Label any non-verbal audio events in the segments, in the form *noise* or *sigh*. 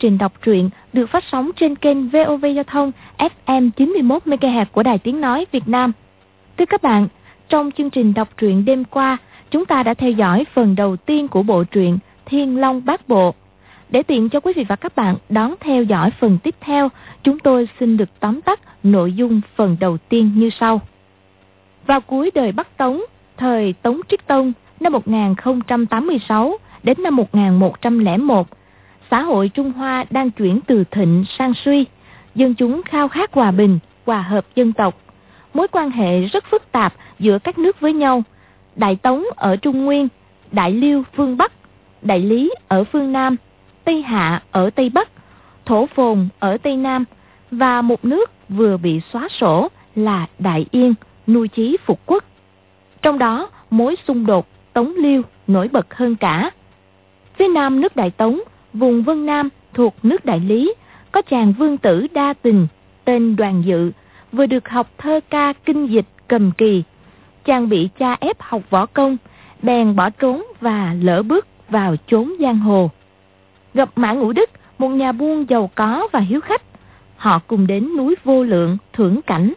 trình đọc truyện được phát sóng trên kênh VOV Giao thông FM 91 MHz của Đài Tiếng nói Việt Nam. Thưa các bạn, trong chương trình đọc truyện đêm qua, chúng ta đã theo dõi phần đầu tiên của bộ truyện Thiên Long Bát Bộ. Để tiện cho quý vị và các bạn đón theo dõi phần tiếp theo, chúng tôi xin được tóm tắt nội dung phần đầu tiên như sau. Vào cuối đời Bắc Tống, thời Tống Trích Tông năm 1086 đến năm 1101, xã hội Trung Hoa đang chuyển từ thịnh sang suy. Dân chúng khao khát hòa bình, hòa hợp dân tộc. Mối quan hệ rất phức tạp giữa các nước với nhau. Đại Tống ở Trung Nguyên, Đại Liêu phương Bắc, Đại Lý ở phương Nam, Tây Hạ ở Tây Bắc, Thổ Phồn ở Tây Nam và một nước vừa bị xóa sổ là Đại Yên, nuôi chí phục quốc. Trong đó, mối xung đột Tống Liêu nổi bật hơn cả. Phía nam nước Đại Tống, vùng Vân Nam thuộc nước Đại Lý, có chàng vương tử đa tình tên Đoàn Dự, vừa được học thơ ca kinh dịch cầm kỳ. Chàng bị cha ép học võ công, bèn bỏ trốn và lỡ bước vào chốn giang hồ. Gặp Mã Ngũ Đức, một nhà buôn giàu có và hiếu khách, họ cùng đến núi Vô Lượng thưởng cảnh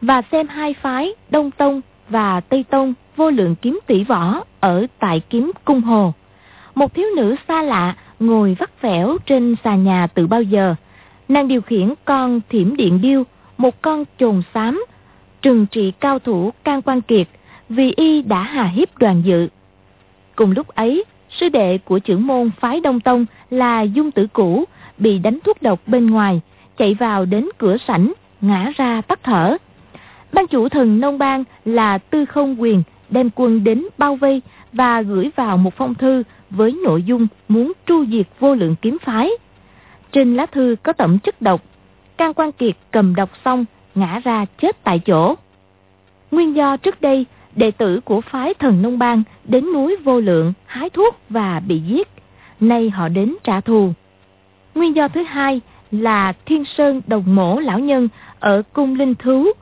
và xem hai phái Đông Tông và Tây Tông vô lượng kiếm tỷ võ ở tại kiếm cung hồ. Một thiếu nữ xa lạ ngồi vắt vẻo trên xà nhà từ bao giờ. Nàng điều khiển con thiểm điện điêu, một con chồn xám, trừng trị cao thủ can quan kiệt vì y đã hà hiếp đoàn dự. Cùng lúc ấy, sư đệ của trưởng môn phái Đông Tông là Dung Tử Cũ bị đánh thuốc độc bên ngoài, chạy vào đến cửa sảnh, ngã ra tắt thở. Ban chủ thần nông bang là Tư Không Quyền đem quân đến bao vây và gửi vào một phong thư với nội dung muốn tru diệt vô lượng kiếm phái. Trên lá thư có tẩm chất độc, Can Quan Kiệt cầm độc xong ngã ra chết tại chỗ. Nguyên do trước đây đệ tử của phái thần nông bang đến núi vô lượng hái thuốc và bị giết. Nay họ đến trả thù. Nguyên do thứ hai là Thiên Sơn Đồng Mổ Lão Nhân ở Cung Linh Thú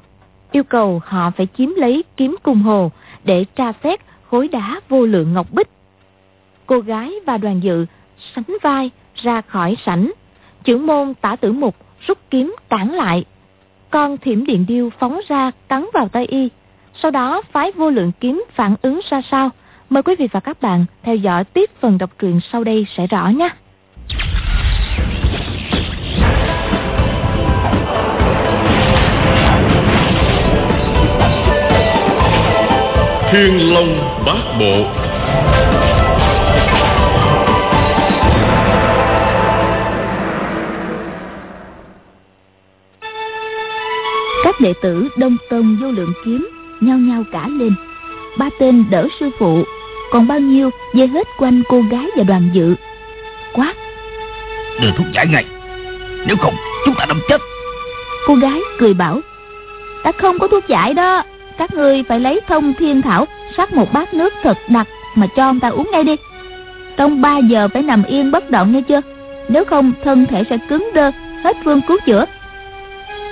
yêu cầu họ phải chiếm lấy kiếm cung hồ để tra xét khối đá vô lượng ngọc bích. Cô gái và đoàn dự sánh vai ra khỏi sảnh. Trưởng môn tả tử mục rút kiếm cản lại. Con thiểm điện điêu phóng ra cắn vào tay y. Sau đó phái vô lượng kiếm phản ứng ra sao? Mời quý vị và các bạn theo dõi tiếp phần đọc truyện sau đây sẽ rõ nhé. Thiên Long Bát Bộ. Các đệ tử Đông Tông vô lượng kiếm Nhao nhao cả lên. Ba tên đỡ sư phụ Còn bao nhiêu dây hết quanh cô gái và đoàn dự. Quát Đưa thuốc giải ngay. Nếu không chúng ta đâm chết. Cô gái cười bảo Ta không có thuốc giải đó các ngươi phải lấy thông thiên thảo, sắc một bát nước thật đặc mà cho ông ta uống ngay đi. Trong ba giờ phải nằm yên bất động nghe chưa? Nếu không, thân thể sẽ cứng đơ, hết phương cứu chữa.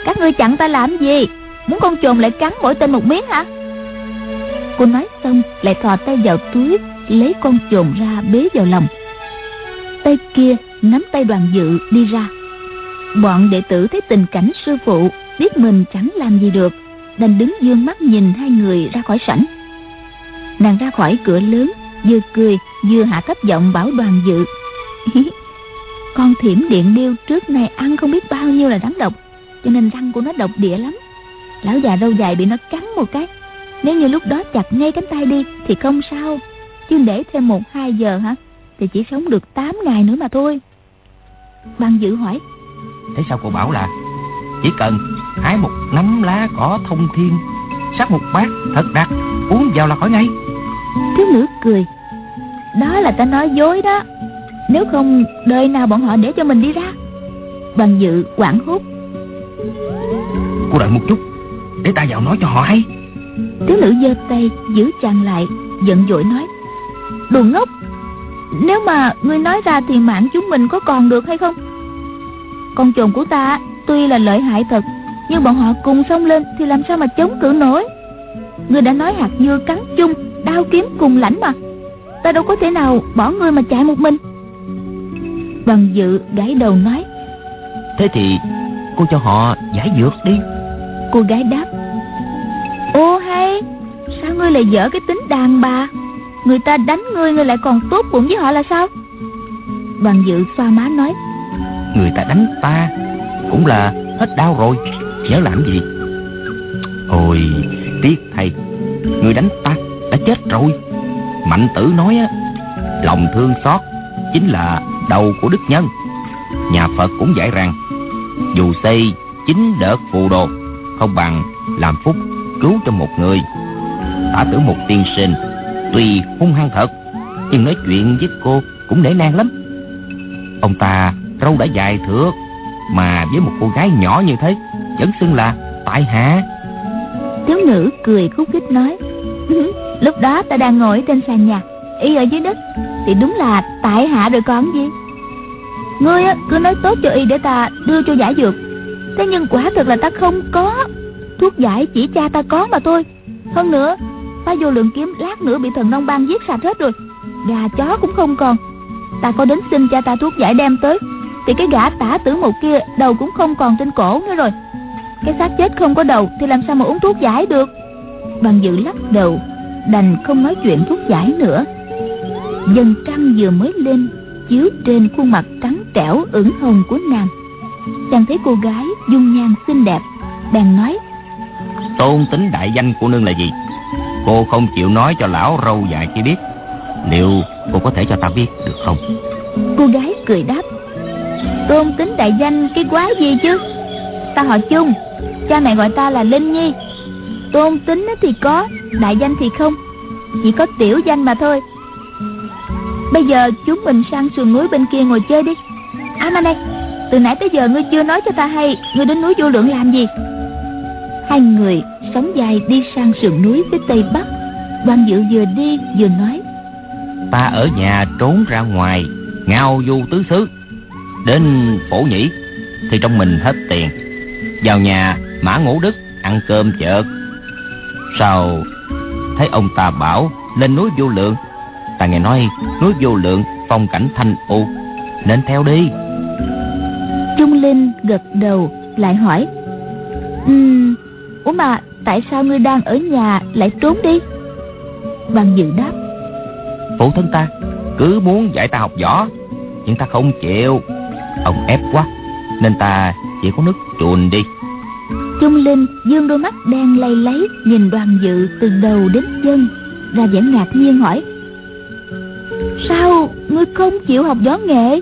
Các ngươi chặn ta làm gì? Muốn con chồn lại cắn mỗi tên một miếng hả? Cô nói xong, lại thò tay vào túi, lấy con chồn ra bế vào lòng. Tay kia nắm tay đoàn dự đi ra. Bọn đệ tử thấy tình cảnh sư phụ, biết mình chẳng làm gì được đành đứng dương mắt nhìn hai người ra khỏi sảnh. Nàng ra khỏi cửa lớn, vừa cười, vừa hạ thấp giọng bảo đoàn dự. *laughs* Con thiểm điện điêu trước nay ăn không biết bao nhiêu là đắng độc, cho nên răng của nó độc địa lắm. Lão già râu dài bị nó cắn một cái. Nếu như lúc đó chặt ngay cánh tay đi thì không sao, chứ để thêm một hai giờ hả, thì chỉ sống được 8 ngày nữa mà thôi. Bằng dự hỏi. Thế sao cô bảo là Chỉ cần hái một nắm lá cỏ thông thiên. Sắc một bát thật đặc uống vào là khỏi ngay. Thiếu nữ cười. Đó là ta nói dối đó. Nếu không đời nào bọn họ để cho mình đi ra? Bằng dự quảng hốt cô đợi một chút để ta vào nói cho họ hay. Thiếu nữ giơ tay giữ chàng lại giận dỗi nói. Đồ ngốc nếu mà ngươi nói ra thì mạng chúng mình có còn được hay không? Con chồn của ta tuy là lợi hại thật nhưng bọn họ cùng xông lên thì làm sao mà chống cự nổi? Ngươi đã nói hạt dưa cắn chung Đao kiếm cùng lãnh mà. Ta đâu có thể nào bỏ ngươi mà chạy một mình. Bằng dự gái đầu nói Thế thì cô cho họ giải dược đi. Cô gái đáp Ô hay Sao ngươi lại dở cái tính đàn bà? Người ta đánh ngươi ngươi lại còn tốt bụng với họ là sao? Bằng dự xoa má nói Người ta đánh ta Cũng là hết đau rồi Nhớ làm gì. Ôi, tiếc thầy Người đánh ta đã chết rồi. Mạnh tử nói á, Lòng thương xót Chính là đầu của đức nhân. Nhà Phật cũng dạy rằng, Dù xây chính đợt phù đồ, Không bằng làm phúc cứu cho một người. Tả tử một tiên sinh Tuy hung hăng thật, Nhưng nói chuyện với cô cũng để nang lắm. Ông ta râu đã dài thước Mà với một cô gái nhỏ như thế vẫn xưng là tại hạ. Thiếu nữ cười khúc khích nói *laughs* Lúc đó ta đang ngồi trên sàn nhà Y ở dưới đất Thì đúng là tại hạ rồi còn gì? Ngươi á, cứ nói tốt cho y để ta đưa cho giải dược. Thế nhưng quả thực là ta không có Thuốc giải chỉ cha ta có mà thôi. Hơn nữa Ta vô lượng kiếm lát nữa bị thần nông bang giết sạch hết rồi Gà chó cũng không còn. Ta có đến xin cha ta thuốc giải đem tới Thì cái gã tả tử một kia Đầu cũng không còn trên cổ nữa rồi. Cái xác chết không có đầu Thì làm sao mà uống thuốc giải được? Bằng dự lắc đầu Đành không nói chuyện thuốc giải nữa. Dần trăng vừa mới lên Chiếu trên khuôn mặt trắng trẻo ửng hồng của nàng. Chàng thấy cô gái dung nhan xinh đẹp Bèn nói Tôn tính đại danh của nương là gì? Cô không chịu nói cho lão râu dài kia biết. Liệu cô có thể cho ta biết được không? Cô gái cười đáp Tôn tính đại danh cái quái gì chứ? Ta họ chung Cha mẹ gọi ta là Linh Nhi. Tôn tính thì có, Đại danh thì không. Chỉ có tiểu danh mà thôi. Bây giờ chúng mình sang sườn núi bên kia ngồi chơi đi. À mà này, Từ nãy tới giờ ngươi chưa nói cho ta hay Ngươi đến núi vô lượng làm gì? Hai người sóng dài đi sang sườn núi phía tây bắc. Đoàn dự vừa đi vừa nói. Ta ở nhà trốn ra ngoài, Ngao du tứ xứ. Đến phổ nhĩ, Thì trong mình hết tiền. Vào nhà mã ngũ đức Ăn cơm chợ Sao Thấy ông ta bảo lên núi vô lượng? Ta nghe nói núi vô lượng phong cảnh thanh u Nên theo đi. Trung Linh gật đầu lại hỏi um, Ủa mà tại sao ngươi đang ở nhà lại trốn đi? Bằng dự đáp Phụ thân ta cứ muốn dạy ta học võ Nhưng ta không chịu. Ông ép quá Nên ta chỉ có nước chuồn đi. Trung Linh dương đôi mắt đen lay lấy Nhìn đoàn dự từ đầu đến chân. Ra vẻ ngạc nhiên hỏi Sao ngươi không chịu học võ nghệ?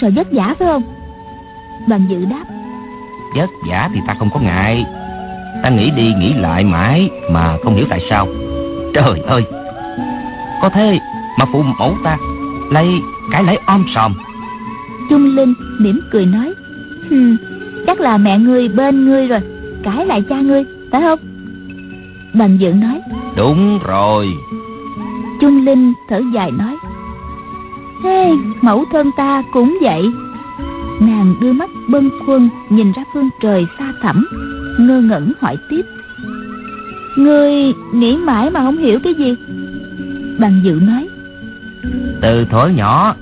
Sợ vất vả phải không? Đoàn dự đáp Vất vả thì ta không có ngại. Ta nghĩ đi nghĩ lại mãi Mà không hiểu tại sao. Trời ơi! Có thế mà phụ mẫu ta Lấy cái lấy om sòm. Trung Linh mỉm cười nói Hừm, Chắc là mẹ ngươi bên ngươi rồi. Cãi lại cha ngươi Phải không? Bằng dự nói. Đúng rồi. Trung Linh thở dài nói. Thế mẫu thân ta cũng vậy. Nàng đưa mắt bâng khuâng Nhìn ra phương trời xa thẳm Ngơ ngẩn hỏi tiếp. Ngươi nghĩ mãi mà không hiểu cái gì? Bằng dự nói. Từ thuở nhỏ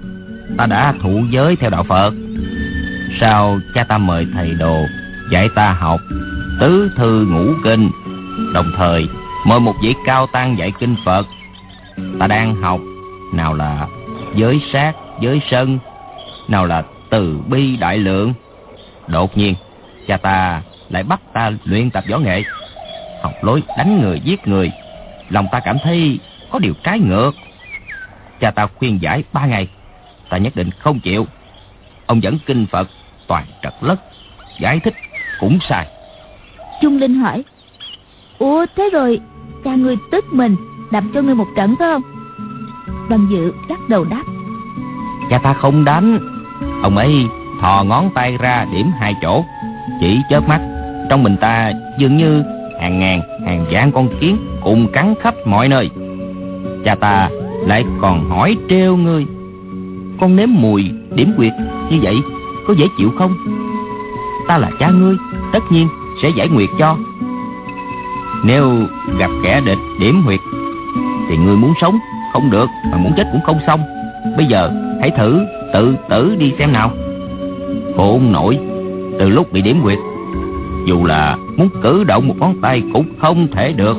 Ta đã thụ giới theo đạo Phật sau cha ta mời thầy đồ Dạy ta học Tứ thư ngũ kinh? Đồng thời mời một vị cao tăng dạy kinh Phật. Ta đang học Nào là giới sát, giới sân Nào là từ bi đại lượng. Đột nhiên Cha ta lại bắt ta luyện tập võ nghệ. Học lối đánh người giết người. Lòng ta cảm thấy có điều trái ngược. Cha ta khuyên giải ba ngày. Ta nhất định không chịu. Ông dẫn kinh Phật toàn trật lất. Giải thích cũng sai. Trung Linh hỏi Ủa thế rồi Cha ngươi tức mình Đập cho ngươi một trận phải không? Đoàn dự lắc đầu đáp Cha ta không đánh. Ông ấy thò ngón tay ra điểm hai chỗ Chỉ chớp mắt. Trong mình ta dường như hàng ngàn hàng vạn con kiến cùng cắn khắp mọi nơi. Cha ta lại còn hỏi treo ngươi Con nếm mùi điểm quyệt như vậy có dễ chịu không? Ta là cha ngươi, Tất nhiên sẽ giải nguyệt cho. Nếu gặp kẻ địch điểm huyệt, Thì ngươi muốn sống không được, Mà muốn chết cũng không xong. Bây giờ, hãy thử Tự tử đi xem nào. Khốn nổi, Từ lúc bị điểm huyệt, Dù là muốn cử động một ngón tay cũng không thể được,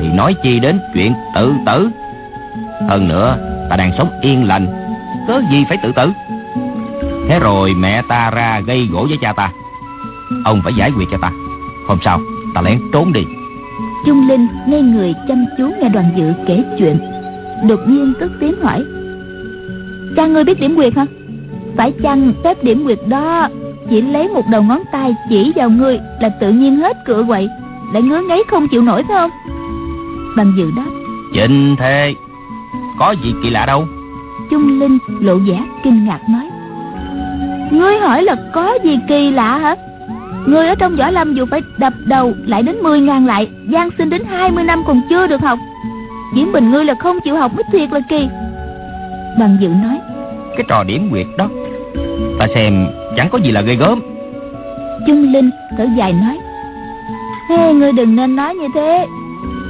Thì nói chi đến chuyện tự tử. Hơn nữa, ta đang sống yên lành, Cớ gì phải tự tử? Thế rồi mẹ ta ra gây gỗ với cha ta. Ông phải giải quyết cho ta. Hôm sau ta lén trốn đi. Trung Linh nghe người chăm chú nghe đoàn dự kể chuyện. Đột nhiên cất tiếng hỏi. Cha ngươi biết điểm quyệt hả? Phải chăng phép điểm quyệt đó Chỉ lấy một đầu ngón tay chỉ vào ngươi Là tự nhiên hết cửa quậy Lại ngứa ngáy không chịu nổi phải không? Đoàn dự đáp. Chính thế Có gì kỳ lạ đâu. Trung Linh lộ vẻ kinh ngạc nói Ngươi hỏi là có gì kỳ lạ hả? Ngươi ở trong võ lâm dù phải đập đầu lại đến 10 ngàn lại Giang sinh đến 20 năm còn chưa được học. Chỉ mình ngươi là không chịu học mới thiệt là kỳ. Bằng dự nói Cái trò điểm quyệt đó Ta xem chẳng có gì là ghê gớm. Trung Linh thở dài nói Hey, ngươi đừng nên nói như thế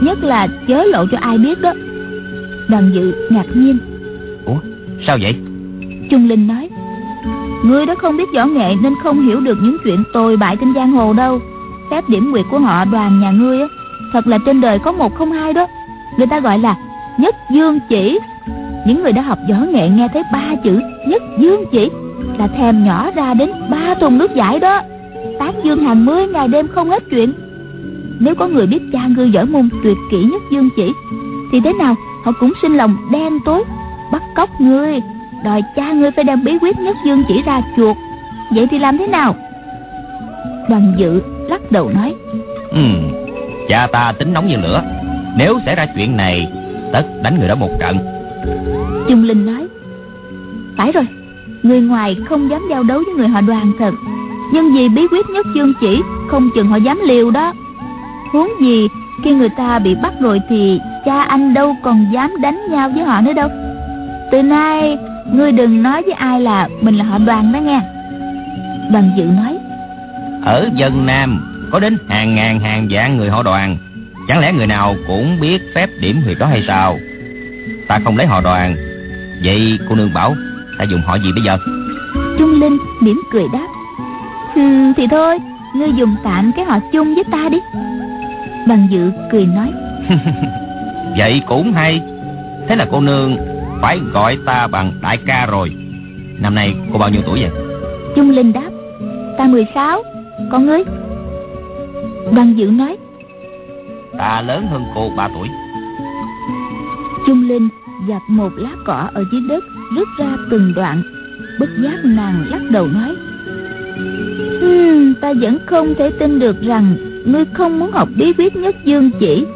Nhất là chớ lộ cho ai biết đó. Đoàn dự ngạc nhiên Ủa sao vậy? Trung Linh nói Ngươi đó không biết võ nghệ nên không hiểu được những chuyện tồi bại trên giang hồ đâu. Phép điểm nguyệt của họ, đoàn nhà ngươi á, Thật là trên đời có một không hai đó. Người ta gọi là nhất dương chỉ. Những người đã học võ nghệ nghe thấy ba chữ nhất dương chỉ Là thèm nhỏ ra đến ba thùng nước giải đó. Tán dương hàng mươi ngày đêm không hết chuyện. Nếu có người biết cha ngươi võ môn tuyệt kỹ nhất dương chỉ, Thì thế nào? Họ cũng sinh lòng đen tối, Bắt cóc ngươi đòi cha ngươi phải đem bí quyết nhất dương chỉ ra chuột. Vậy thì làm thế nào? Đoàn dự lắc đầu nói. Ừ, cha ta tính nóng như lửa. Nếu xảy ra chuyện này tất đánh người đó một trận. Trung linh nói. Phải rồi người ngoài không dám giao đấu với người họ đoàn thật. Nhưng vì bí quyết nhất dương chỉ không chừng họ dám liều đó. Huống gì khi người ta bị bắt rồi thì cha anh đâu còn dám đánh nhau với họ nữa đâu. Từ nay Ngươi đừng nói với ai là mình là họ đoàn đó nghe Đoàn dự nói Ở dân Nam Có đến hàng ngàn hàng vạn người họ đoàn. Chẳng lẽ người nào cũng biết phép điểm huyệt đó hay sao? Ta không lấy họ đoàn. Vậy cô nương bảo Ta dùng họ gì bây giờ? Trung Linh mỉm cười đáp ừ, Thì thôi Ngươi dùng tạm cái họ chung với ta đi. Đoàn dự cười nói *laughs* Vậy cũng hay. Thế là cô nương phải gọi ta bằng đại ca rồi. Năm nay cô bao nhiêu tuổi vậy? Trung Linh đáp Ta 16 Còn ngươi Văn Dự nói Ta lớn hơn cô 3 tuổi. Trung Linh dạt một lá cỏ ở dưới đất Rút ra từng đoạn. Bất giác nàng lắc đầu nói hmm, Ta vẫn không thể tin được rằng Ngươi không muốn học bí quyết nhất dương chỉ.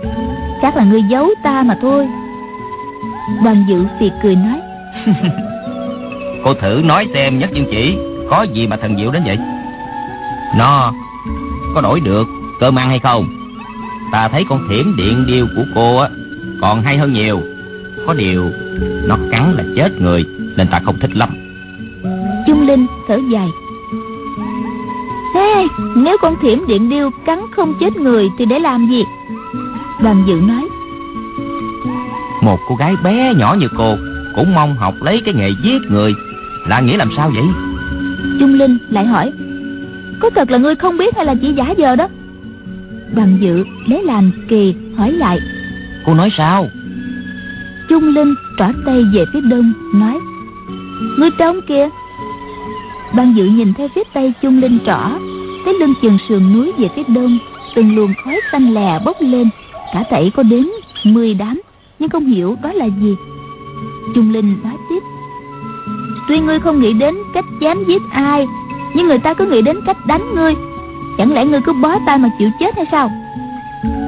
Chắc là ngươi giấu ta mà thôi Đoàn dự phì cười nói. *laughs* Cô thử nói xem nhất dương chỉ Có gì mà thần diệu đến vậy? Nó có đổi được cơm ăn hay không? Ta thấy con thiểm điện điêu của cô á Còn hay hơn nhiều. Có điều Nó cắn là chết người Nên ta không thích lắm. Trung Linh thở dài. Thế nếu con thiểm điện điêu cắn không chết người Thì để làm gì? Đoàn dự nói một cô gái bé nhỏ như cô Cũng mong học lấy cái nghề giết người. Là nghĩa làm sao vậy? Trung Linh lại hỏi Có thật là ngươi không biết hay là chỉ giả vờ đó? Đoàn dự lấy làm kỳ hỏi lại Cô nói sao? Trung Linh trỏ tay về phía đông Nói Ngươi trông kìa. Đoàn dự nhìn theo phía tây Trung Linh trỏ Thấy lưng chừng sườn núi về phía đông Từng luồng khói xanh lè bốc lên Cả thảy có đến 10 đám nhưng không hiểu đó là gì. Trung linh nói tiếp, tuy ngươi không nghĩ đến cách chém giết ai, nhưng người ta cứ nghĩ đến cách đánh ngươi. Chẳng lẽ ngươi cứ bó tay mà chịu chết hay sao?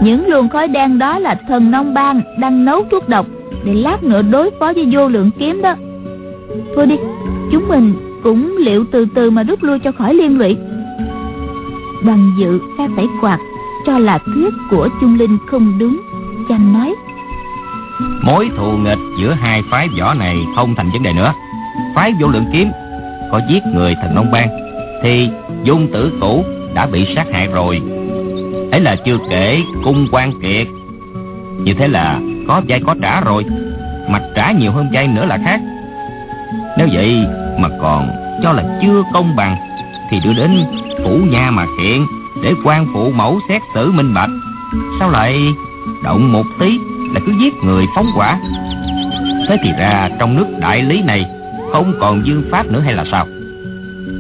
Những luồng khói đen đó là thần nông bang đang nấu thuốc độc để lát nữa đối phó với vô lượng kiếm đó. Thôi đi, chúng mình cũng liệu từ từ mà rút lui cho khỏi liên lụy. Đoàn dự ca tẩy quạt cho là thuyết của trung linh không đúng chanh nói Mối thù nghịch giữa hai phái võ này không thành vấn đề nữa. Phái vô lượng kiếm Có giết người thần nông bang Thì dung tử cũ đã bị sát hại rồi. Ấy là chưa kể cung quan kiệt. Như thế là có dây có trả rồi mạch trả nhiều hơn dây nữa là khác. Nếu vậy mà còn cho là chưa công bằng, thì đưa đến phủ nhà mà kiện để quan phụ mẫu xét xử minh bạch. Sao lại động một tí? Là cứ giết người phóng quả thế thì ra trong nước đại lý này không còn dương pháp nữa hay là sao?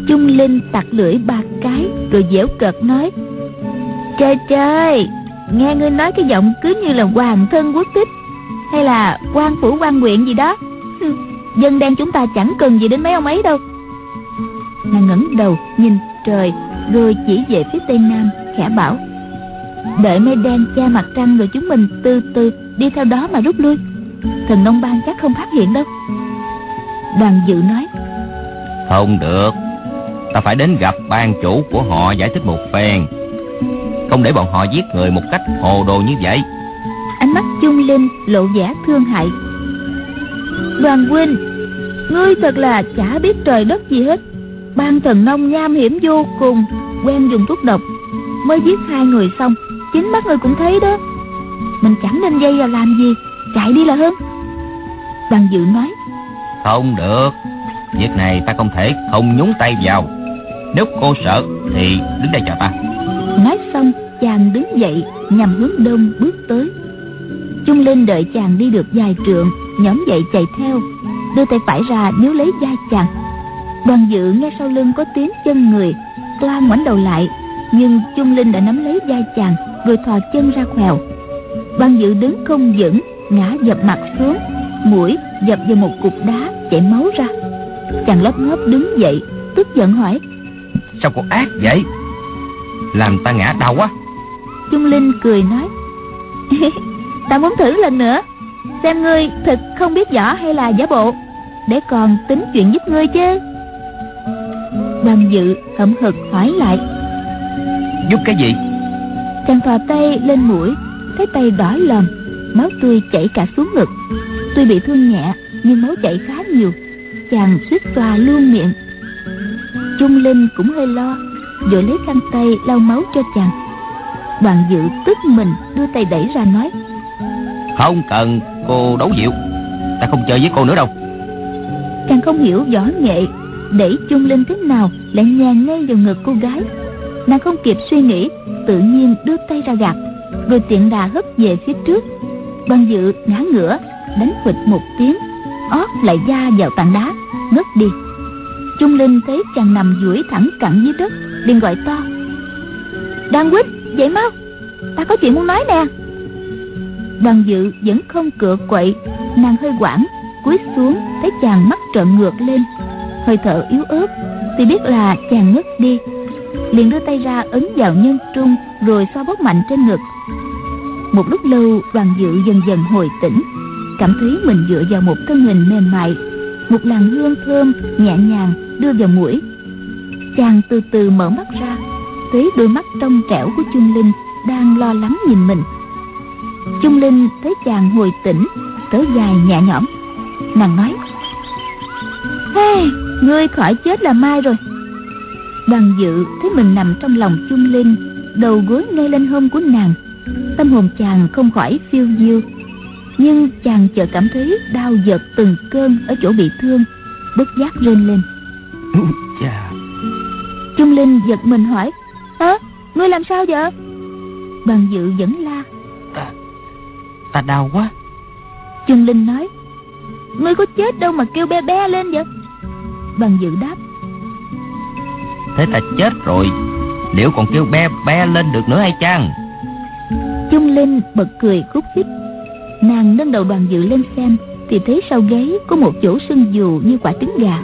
Trung Linh tặc lưỡi ba cái, Rồi dẻo cợt nói Trời trời Nghe ngươi nói cái giọng cứ như là hoàng thân quốc tích, Hay là quan phủ quan nguyện gì đó. *laughs* Dân đen chúng ta chẳng cần gì đến mấy ông ấy đâu. Nàng ngẩng đầu nhìn trời, Rồi chỉ về phía tây nam, Khẽ bảo, Đợi mây đen che mặt trăng rồi chúng mình từ từ Đi theo đó mà rút lui. Thần nông ban chắc không phát hiện đâu. Đoàn dự nói Không được. Ta phải đến gặp ban chủ của họ giải thích một phen. Không để bọn họ giết người một cách hồ đồ như vậy. Ánh mắt chung linh lộ vẻ thương hại. Đoàn huynh Ngươi thật là chả biết trời đất gì hết. Ban thần nông nham hiểm vô cùng Quen dùng thuốc độc. Mới giết hai người xong Chính mắt người cũng thấy đó Mình chẳng nên dây vào làm gì. Chạy đi là hơn. Đoàn dự nói. Không được. Việc này ta không thể không nhúng tay vào. Nếu cô sợ thì đứng đây chờ ta. Nói xong chàng đứng dậy Nhằm hướng đông bước tới. Trung Linh đợi chàng đi được vài trượng Nhóm dậy chạy theo Đưa tay phải ra nếu lấy vai chàng. Đoàn dự nghe sau lưng có tiếng chân người Toan ngoảnh đầu lại Nhưng Trung Linh đã nắm lấy vai chàng Rồi thò chân ra khèo Đoàn dự đứng không vững Ngã dập mặt xuống Mũi dập vào một cục đá chảy máu ra. Chàng lấp ngóp đứng dậy Tức giận hỏi Sao cô ác vậy? Làm ta ngã đau quá. Trung Linh cười nói *laughs* Ta muốn thử lần nữa Xem ngươi thật không biết võ hay là giả bộ Để còn tính chuyện giúp ngươi chứ. Đoàn dự hậm hực hỏi lại Giúp cái gì? Chàng thò tay lên mũi Thấy tay đỏ lòm Máu tươi chảy cả xuống ngực. Tuy bị thương nhẹ Nhưng máu chảy khá nhiều. Chàng suýt xoa luôn miệng. Trung Linh cũng hơi lo Vội lấy khăn tay lau máu cho chàng. Đoàn dự tức mình đưa tay đẩy ra nói Không cần cô đấu dịu Ta không chơi với cô nữa đâu. Chàng không hiểu võ nghệ Đẩy Trung Linh thế nào Lại nhàn ngay vào ngực cô gái. Nàng không kịp suy nghĩ Tự nhiên đưa tay ra gạt rồi tiện đà hất về phía trước. Đoàn dự ngã ngửa, Đánh phịch một tiếng ót lại da vào tảng đá, ngất đi. Trung Linh thấy chàng nằm duỗi thẳng cẳng dưới đất, liền gọi to. Đan quýt dậy mau, Ta có chuyện muốn nói nè. Đoàn dự vẫn không cựa quậy, Nàng hơi quảng, cúi xuống, thấy chàng mắt trợn ngược lên, hơi thở yếu ớt, thì biết là chàng ngất đi. Liền đưa tay ra ấn vào nhân trung, rồi xoa bóp mạnh trên ngực một lúc lâu đoàn dự dần dần hồi tỉnh. Cảm thấy mình dựa vào một thân hình mềm mại một làn hương thơm nhẹ nhàng đưa vào mũi. Chàng từ từ mở mắt ra thấy đôi mắt trong trẻo của trung linh đang lo lắng nhìn mình. Trung linh thấy chàng hồi tỉnh thở dài nhẹ nhõm. Nàng nói hey, ngươi khỏi chết là mai rồi. Đoàn dự thấy mình nằm trong lòng trung linh đầu gối ngay lên hông của nàng tâm hồn chàng không khỏi phiêu diêu nhưng chàng chợt cảm thấy đau giật từng cơn ở chỗ bị thương bất giác rên lên. *laughs* Chà. trung linh giật mình hỏi ơ ngươi làm sao vậy? Đoàn dự vẫn la. Ta, ta đau quá. Trung linh nói ngươi có chết đâu mà kêu be be lên vậy? Đoàn dự đáp thế ta chết rồi. Liệu còn kêu be be lên được nữa hay chăng trung linh bật cười khúc khích. Nàng nâng đầu đoàn dự lên xem, thì thấy sau gáy có một chỗ sưng dù như quả trứng gà.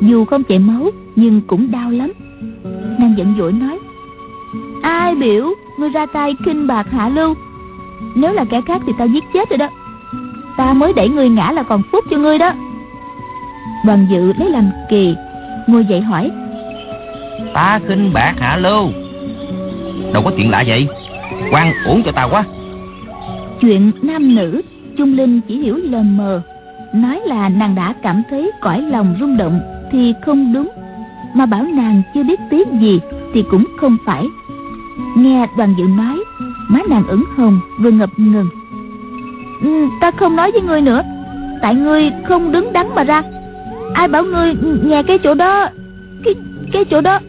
Dù không chảy máu, nhưng cũng đau lắm. Nàng giận dỗi nói, ai biểu, ngươi ra tay kinh bạc hạ lưu? Nếu là kẻ khác thì tao giết chết rồi đó. Ta mới đẩy ngươi ngã là còn phúc cho ngươi đó. Đoàn dự lấy làm kỳ, ngồi dậy hỏi, ta khinh bạc hạ lưu? Đâu có chuyện lạ vậy? Quan uổng cho ta quá. Chuyện nam nữ trung linh chỉ hiểu lờ mờ. Nói là nàng đã cảm thấy cõi lòng rung động thì không đúng. Mà bảo nàng chưa biết tiếng gì thì cũng không phải. Nghe đoàn dự nói má nàng ửng hồng vừa ngập ngừng. Ừ, ta không nói với ngươi nữa. Tại ngươi không đứng đắn mà ra. Ai bảo ngươi nhà cái chỗ đó cái cái chỗ đó?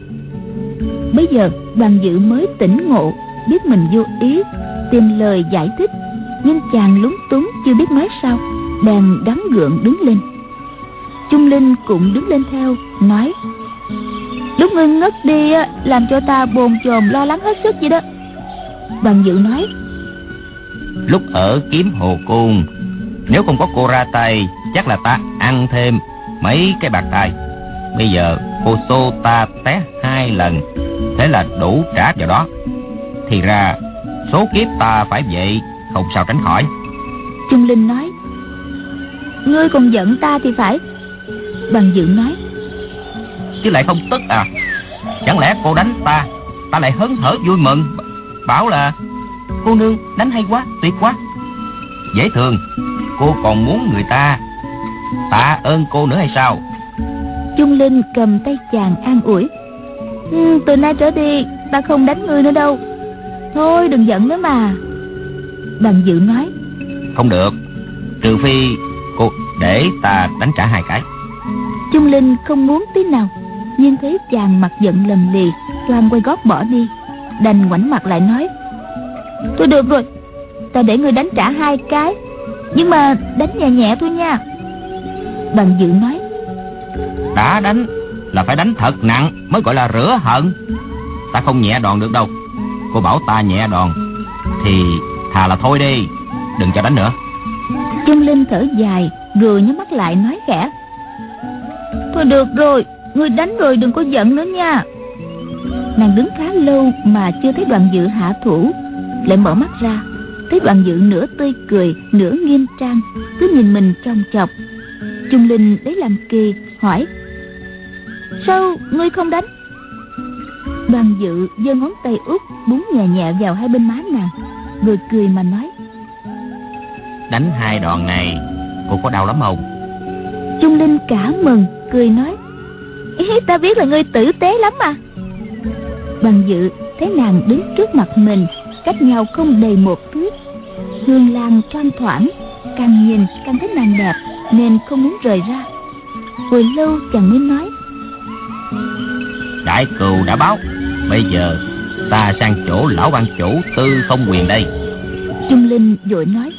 Bây giờ đoàn dự mới tỉnh ngộ biết mình vô ý, tìm lời giải thích, nhưng chàng lúng túng chưa biết nói sao, bèn gắng gượng đứng lên. Trung linh cũng đứng lên theo, nói, lúc ngươi ngất đi làm cho ta bồn chồn lo lắng hết sức vậy đó. Đoàn dự nói, lúc ở kiếm hồ cung nếu không có cô ra tay, chắc là ta ăn thêm mấy cái bạc tài. Bây giờ cô xô ta té hai lần, thế là đủ trả vào đó thì ra số kiếp ta phải vậy không sao tránh khỏi. Trung linh nói ngươi còn giận ta thì phải. Bằng dự nói chứ lại không tức à? Chẳng lẽ cô đánh ta ta lại hớn hở vui mừng bảo là cô nương đánh hay quá tuyệt quá. Dễ thường cô còn muốn người ta tạ ơn cô nữa hay sao? Trung Linh cầm tay chàng an ủi ừ, Từ nay trở đi Ta không đánh ngươi nữa đâu Thôi đừng giận nữa mà. Bằng dự nói Không được. Trừ phi cô để ta đánh trả hai cái. Trung Linh không muốn tí nào Nhưng thấy chàng mặt giận lầm lì Toan quay gót bỏ đi. Đành ngoảnh mặt lại nói Thôi được rồi Ta để ngươi đánh trả hai cái Nhưng mà đánh nhẹ nhẹ thôi nha. Bằng dự nói đã đánh là phải đánh thật nặng mới gọi là rửa hận. Ta không nhẹ đòn được đâu cô bảo ta nhẹ đòn. Thì thà là thôi đi, đừng cho đánh nữa. Trung Linh thở dài Rồi nhắm mắt lại nói khẽ. Thôi được rồi, người đánh rồi đừng có giận nữa nha. Nàng đứng khá lâu Mà chưa thấy đoàn dự hạ thủ, Lại mở mắt ra. Thấy đoàn dự nửa tươi cười, Nửa nghiêm trang, Cứ nhìn mình trong chọc. Trung Linh lấy làm kỳ, hỏi. Sao ngươi không đánh? Đoàn dự giơ ngón tay út Búng nhẹ nhẹ vào hai bên má nàng. Rồi cười mà nói Đánh hai đòn này Cô có đau lắm không? Trung Linh cả mừng Cười nói Ý, Ta biết là ngươi tử tế lắm mà. Đoàn dự thấy nàng đứng trước mặt mình Cách nhau không đầy một thước. Hương lan thoang thoảng Càng nhìn càng thấy nàng đẹp Nên không muốn rời ra. Hồi lâu chàng mới nói Đại cừu đã báo Bây giờ ta sang chỗ lão ban chủ tư không quyền đây. Trung Linh vội nói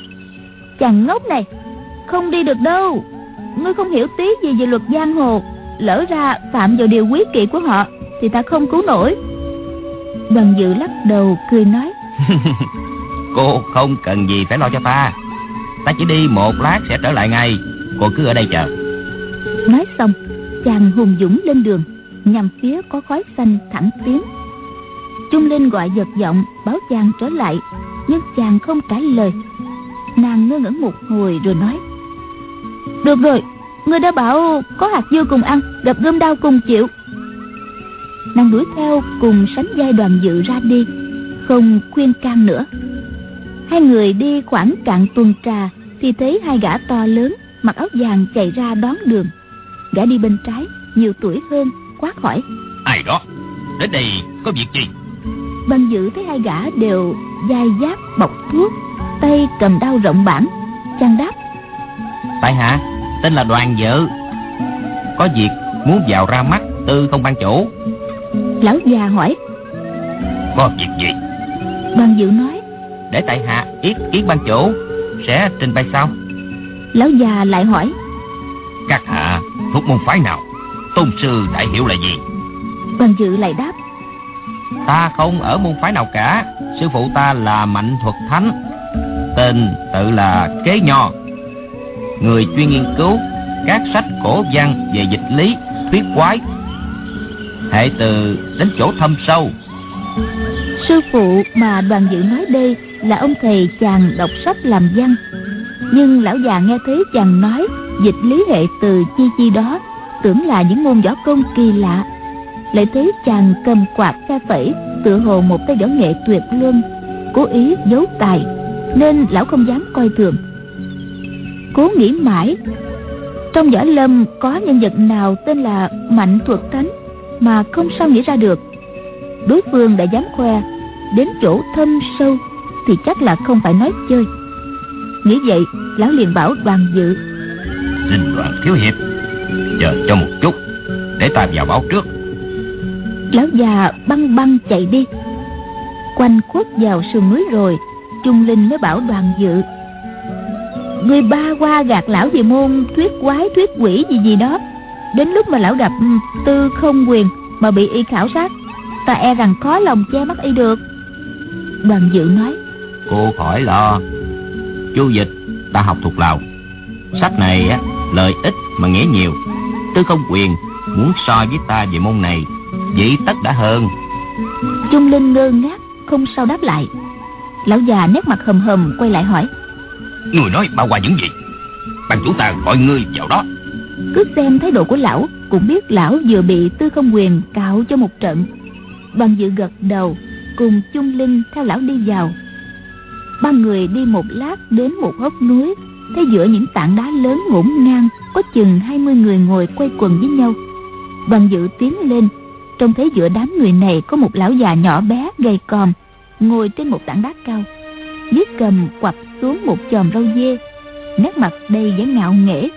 Chàng ngốc này Không đi được đâu. Ngươi không hiểu tí gì về luật giang hồ Lỡ ra phạm vào điều quý kỵ của họ Thì ta không cứu nổi. Đoàn dự lắc đầu cười nói *laughs* Cô không cần gì phải lo cho ta. Ta chỉ đi một lát sẽ trở lại ngay. Cô cứ ở đây chờ. Nói xong Chàng hùng dũng lên đường nhằm phía có khói xanh thẳng tiến trung linh gọi giật giọng, báo chàng trở lại, nhưng chàng không trả lời. Nàng ngơ ngẩn một hồi rồi nói, được rồi, người đã bảo có hạt dưa cùng ăn, gặp gươm đau cùng chịu. Nàng đuổi theo cùng sánh giai đoàn dự ra đi, không khuyên can nữa. Hai người đi khoảng cạn tuần trà thì thấy hai gã to lớn mặc áo vàng chạy ra đón đường. Gã đi bên trái, nhiều tuổi hơn quát hỏi ai đó, đến đây có việc gì? Ban dự thấy hai gã đều dai giáp bọc thuốc tay cầm đao rộng bản chàng đáp tại hạ tên là đoàn dự có việc muốn vào ra mắt tư không ban chủ. Lão già hỏi. Có việc gì? Ban dự nói. Để tại hạ ý kiến ban chủ sẽ trình bày sau. Lão già lại hỏi. Các hạ thuộc môn phái nào? Tôn sư đại hiểu là gì? Đoàn dự lại đáp Ta không ở môn phái nào cả. Sư phụ ta là Mạnh Thuật Thánh. Tên tự là Kế Nho. Người chuyên nghiên cứu Các sách cổ văn về dịch lý, Thuyết quái. Hệ từ đến chỗ thâm sâu. Sư phụ mà đoàn dự nói đây Là ông thầy chàng đọc sách làm văn. Nhưng lão già nghe thấy chàng nói Dịch lý hệ từ chi chi đó, tưởng là những môn võ công kỳ lạ lại thấy chàng cầm quạt phe phẩy tựa hồ một tay võ nghệ tuyệt luân, cố ý giấu tài, nên lão không dám coi thường. Cố nghĩ mãi, trong võ lâm có nhân vật nào tên là mạnh thuật thánh mà không sao nghĩ ra được? Đối phương đã dám khoe, đến chỗ thâm sâu thì chắc là không phải nói chơi. Nghĩ vậy, lão liền bảo đoàn dự. Xin đoàn thiếu hiệp, Chờ cho một chút, Để ta vào báo trước. Lão già băng băng chạy đi. Quanh khuất vào sườn núi rồi, Trung Linh mới bảo đoàn dự. Người ba qua gạt lão về môn, Thuyết quái, thuyết quỷ gì gì đó. Đến lúc mà lão gặp ừ, tư không quyền Mà bị y khảo sát, Ta e rằng khó lòng che mắt y được. Đoàn dự nói, Cô khỏi lo. Chú dịch, ta học thuộc lòng Sách này á lời ít mà nghĩa nhiều. Tư không quyền muốn so với ta về môn này Vậy tất đã hơn. Trung Linh ngơ ngác Không sao đáp lại. Lão già nét mặt hầm hầm quay lại hỏi. Người nói bao qua những gì? Ban chủ ta gọi ngươi vào đó. Cứ xem thái độ của lão Cũng biết lão vừa bị tư không quyền cạo cho một trận. Đoàn dự gật đầu Cùng Trung Linh theo lão đi vào. Ba người đi một lát đến một hốc núi Thấy giữa những tảng đá lớn ngổn ngang Có chừng 20 người ngồi quay quần với nhau. Đoàn dự tiến lên Trông thấy giữa đám người này có một lão già nhỏ bé gầy còm Ngồi trên một tảng đá cao. Dưới cầm quặp xuống một chòm râu dê Nét mặt đầy vẻ ngạo nghễ.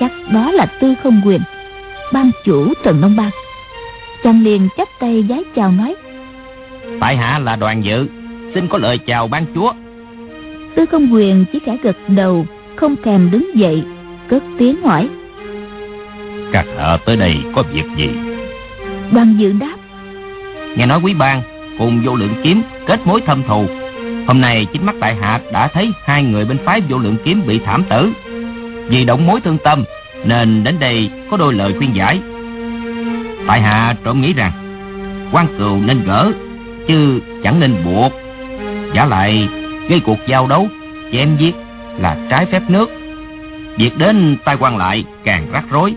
Chắc đó là tư không quyền Ban chủ Trần Đông Ban Chàng liền chắp tay giái chào nói Tại hạ là đoàn dự? Xin có lời chào ban chúa. Tư không quyền chỉ khẽ gật đầu Không thèm đứng dậy Cất tiếng hỏi. Các hạ tới đây có việc gì Đoàn dự đáp. Nghe nói quý bang cùng vô lượng kiếm kết mối thâm thù. Hôm nay chính mắt tại hạ đã thấy hai người bên phái vô lượng kiếm bị thảm tử. Vì động mối thương tâm Nên đến đây có đôi lời khuyên giải. Tại hạ trộm nghĩ rằng, quan cừu nên gỡ, Chứ chẳng nên buộc. Giả lại, gây cuộc giao đấu, Chém giết là trái phép nước. Việc đến tai quan lại càng rắc rối.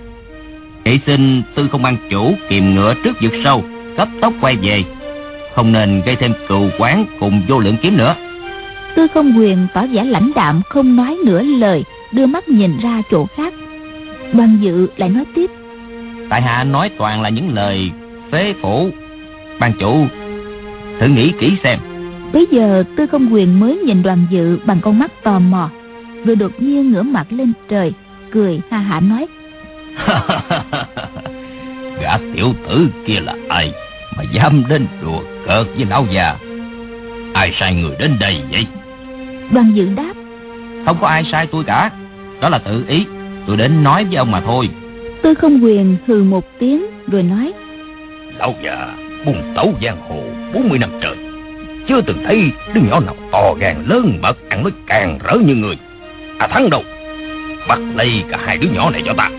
Chỉ xin tư không ban chủ kiềm ngựa trước vực sâu Cấp tốc quay về. Không nên gây thêm cừu quán cùng vô lượng kiếm nữa. Tư không quyền tỏ vẻ lãnh đạm Không nói nửa lời Đưa mắt nhìn ra chỗ khác. Đoàn dự lại nói tiếp. Tại hạ nói toàn là những lời phế phủ. Ban chủ Thử nghĩ kỹ xem. Bây giờ tư không quyền mới nhìn đoàn dự Bằng con mắt tò mò Rồi đột nhiên ngửa mặt lên trời Cười ha hả nói *laughs* Gã tiểu tử kia là ai Mà dám đến đùa cợt với lão già? Ai sai người đến đây vậy? Đoàn dự đáp. Không có ai sai tôi cả. Đó là tự ý. Tôi đến nói với ông mà thôi. Tư không quyền hừ một tiếng Rồi nói. Lão già bùng tấu giang hồ 40 năm trời. Chưa từng thấy đứa nhỏ nào to gan lớn mật Ăn nói càng rỡ như người. À thắng đâu? Bắt lấy cả hai đứa nhỏ này cho ta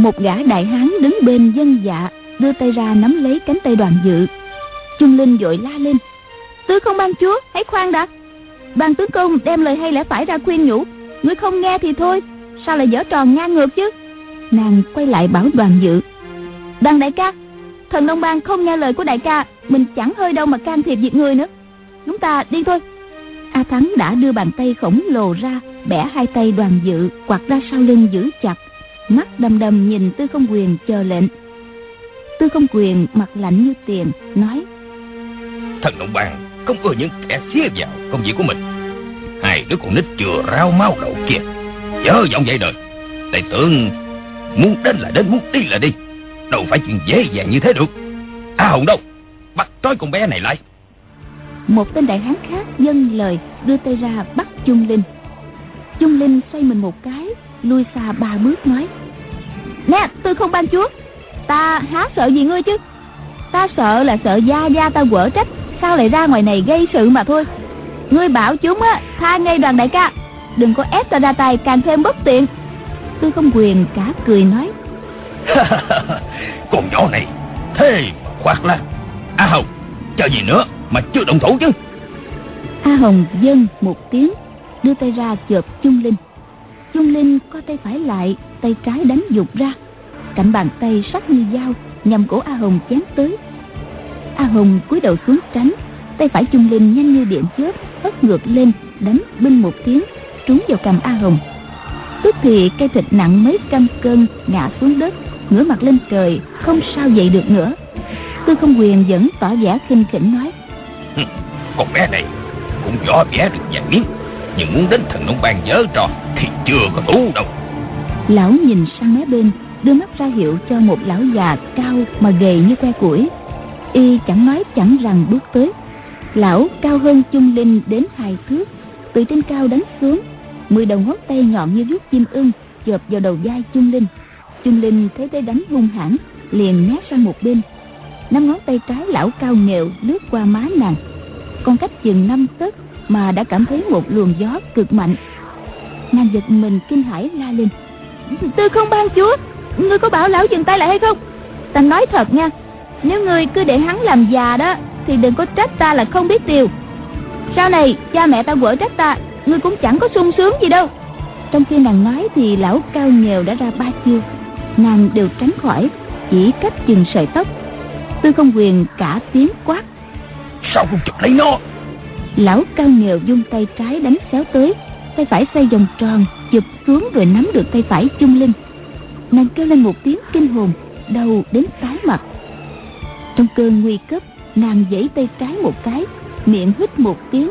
một gã đại hán đứng bên dân dạ Đưa tay ra nắm lấy cánh tay đoàn dự. Trung Linh vội la lên, tứ không ban chúa, hãy khoan đã. Bàn tướng công đem lời hay lẽ phải ra khuyên nhủ, Ngươi không nghe thì thôi, Sao lại dở tròn ngang ngược chứ? Nàng quay lại bảo đoàn dự, Đoàn đại ca, Thần Đông Bang không nghe lời của đại ca, Mình chẳng hơi đâu mà can thiệp việc người nữa. Chúng ta đi thôi. A Thắng đã đưa bàn tay khổng lồ ra, Bẻ hai tay đoàn dự, Quạt ra sau lưng giữ chặt. Mắt đầm đầm nhìn Tư không quyền chờ lệnh. Tư không quyền mặt lạnh như tiền Nói Thần Đông Bang không ưa những kẻ xía vào công việc của mình. Hai đứa con nít chưa rau máu đậu kia Dở giọng vậy đời. Tài tưởng muốn đến là đến Muốn đi là đi. Đâu phải chuyện dễ dàng như thế được. À Hồng đâu? Bắt trói con bé này lại. Một tên đại hán khác dâng lời Đưa tay ra bắt Trung Linh. Trung Linh xoay mình một cái Lui xa ba bước nói Nè tôi không ban chúa. Ta há sợ gì ngươi chứ? Ta sợ là sợ gia gia ta quở trách Sao lại ra ngoài này gây sự mà thôi. Ngươi bảo chúng á Tha ngay đoàn đại ca. Đừng có ép ta ra tay càng thêm bất tiện. Tư không quyền cả cười nói. *laughs* Con nhỏ này Thế mà khoác lác. À Hồng Chờ gì nữa mà chưa động thủ chứ? A Hồng dâng một tiếng Đưa tay ra chộp Trung Linh Trung Linh co tay phải lại, Tay trái đánh dục ra. Cạnh bàn tay sắc như dao, Nhằm cổ A Hồng chém tới. A Hồng cúi đầu xuống tránh, Tay phải Trung Linh nhanh như điện chớp, Hất ngược lên, đánh binh một tiếng, Trúng vào cầm A Hồng. Tức thì cây thịt nặng mấy trăm cân Ngã xuống đất, ngửa mặt lên trời, Không sao dậy được nữa. Tư không quyền vẫn tỏ vẻ khinh khỉnh nói Con bé này cũng rõ vẽ được vài miếng nhưng muốn đến thần nông ban nhớ trò Thì chưa có đủ đâu. Lão nhìn sang mé bên, đưa mắt ra hiệu cho một lão già cao mà gầy như que củi. Y chẳng nói chẳng rằng bước tới. Lão cao hơn chung linh đến hai thước, từ trên cao đánh xuống, mười đầu ngón tay nhọn như rút chim ưng, chộp vào đầu vai chung linh. Chung linh thấy thế đánh hung hãn, liền né sang một bên. Năm ngón tay trái lão cao nghèo lướt qua má nàng. Còn cách chừng năm tấc mà đã cảm thấy một luồng gió cực mạnh. Nàng giật mình kinh hãi la lên. Tư không ban chúa, ngươi có bảo lão dừng tay lại hay không? Ta nói thật nha, nếu ngươi cứ để hắn làm già đó, thì đừng có trách ta là không biết điều. Sau này, cha mẹ ta quở trách ta, ngươi cũng chẳng có sung sướng gì đâu. Trong khi nàng nói thì lão cao nghèo đã ra ba chiêu. Nàng đều tránh khỏi, chỉ cách chừng sợi tóc. Tư không quyền cả tiếng quát. Sao không chụp lấy nó? Lão cao nghèo dung tay trái đánh xéo tới, tay phải xoay vòng tròn, chụp xuống rồi nắm được tay phải chung linh nàng kêu lên một tiếng kinh hồn đầu đến tái mặt. Trong cơn nguy cấp, nàng giãy tay trái một cái, miệng hít một tiếng.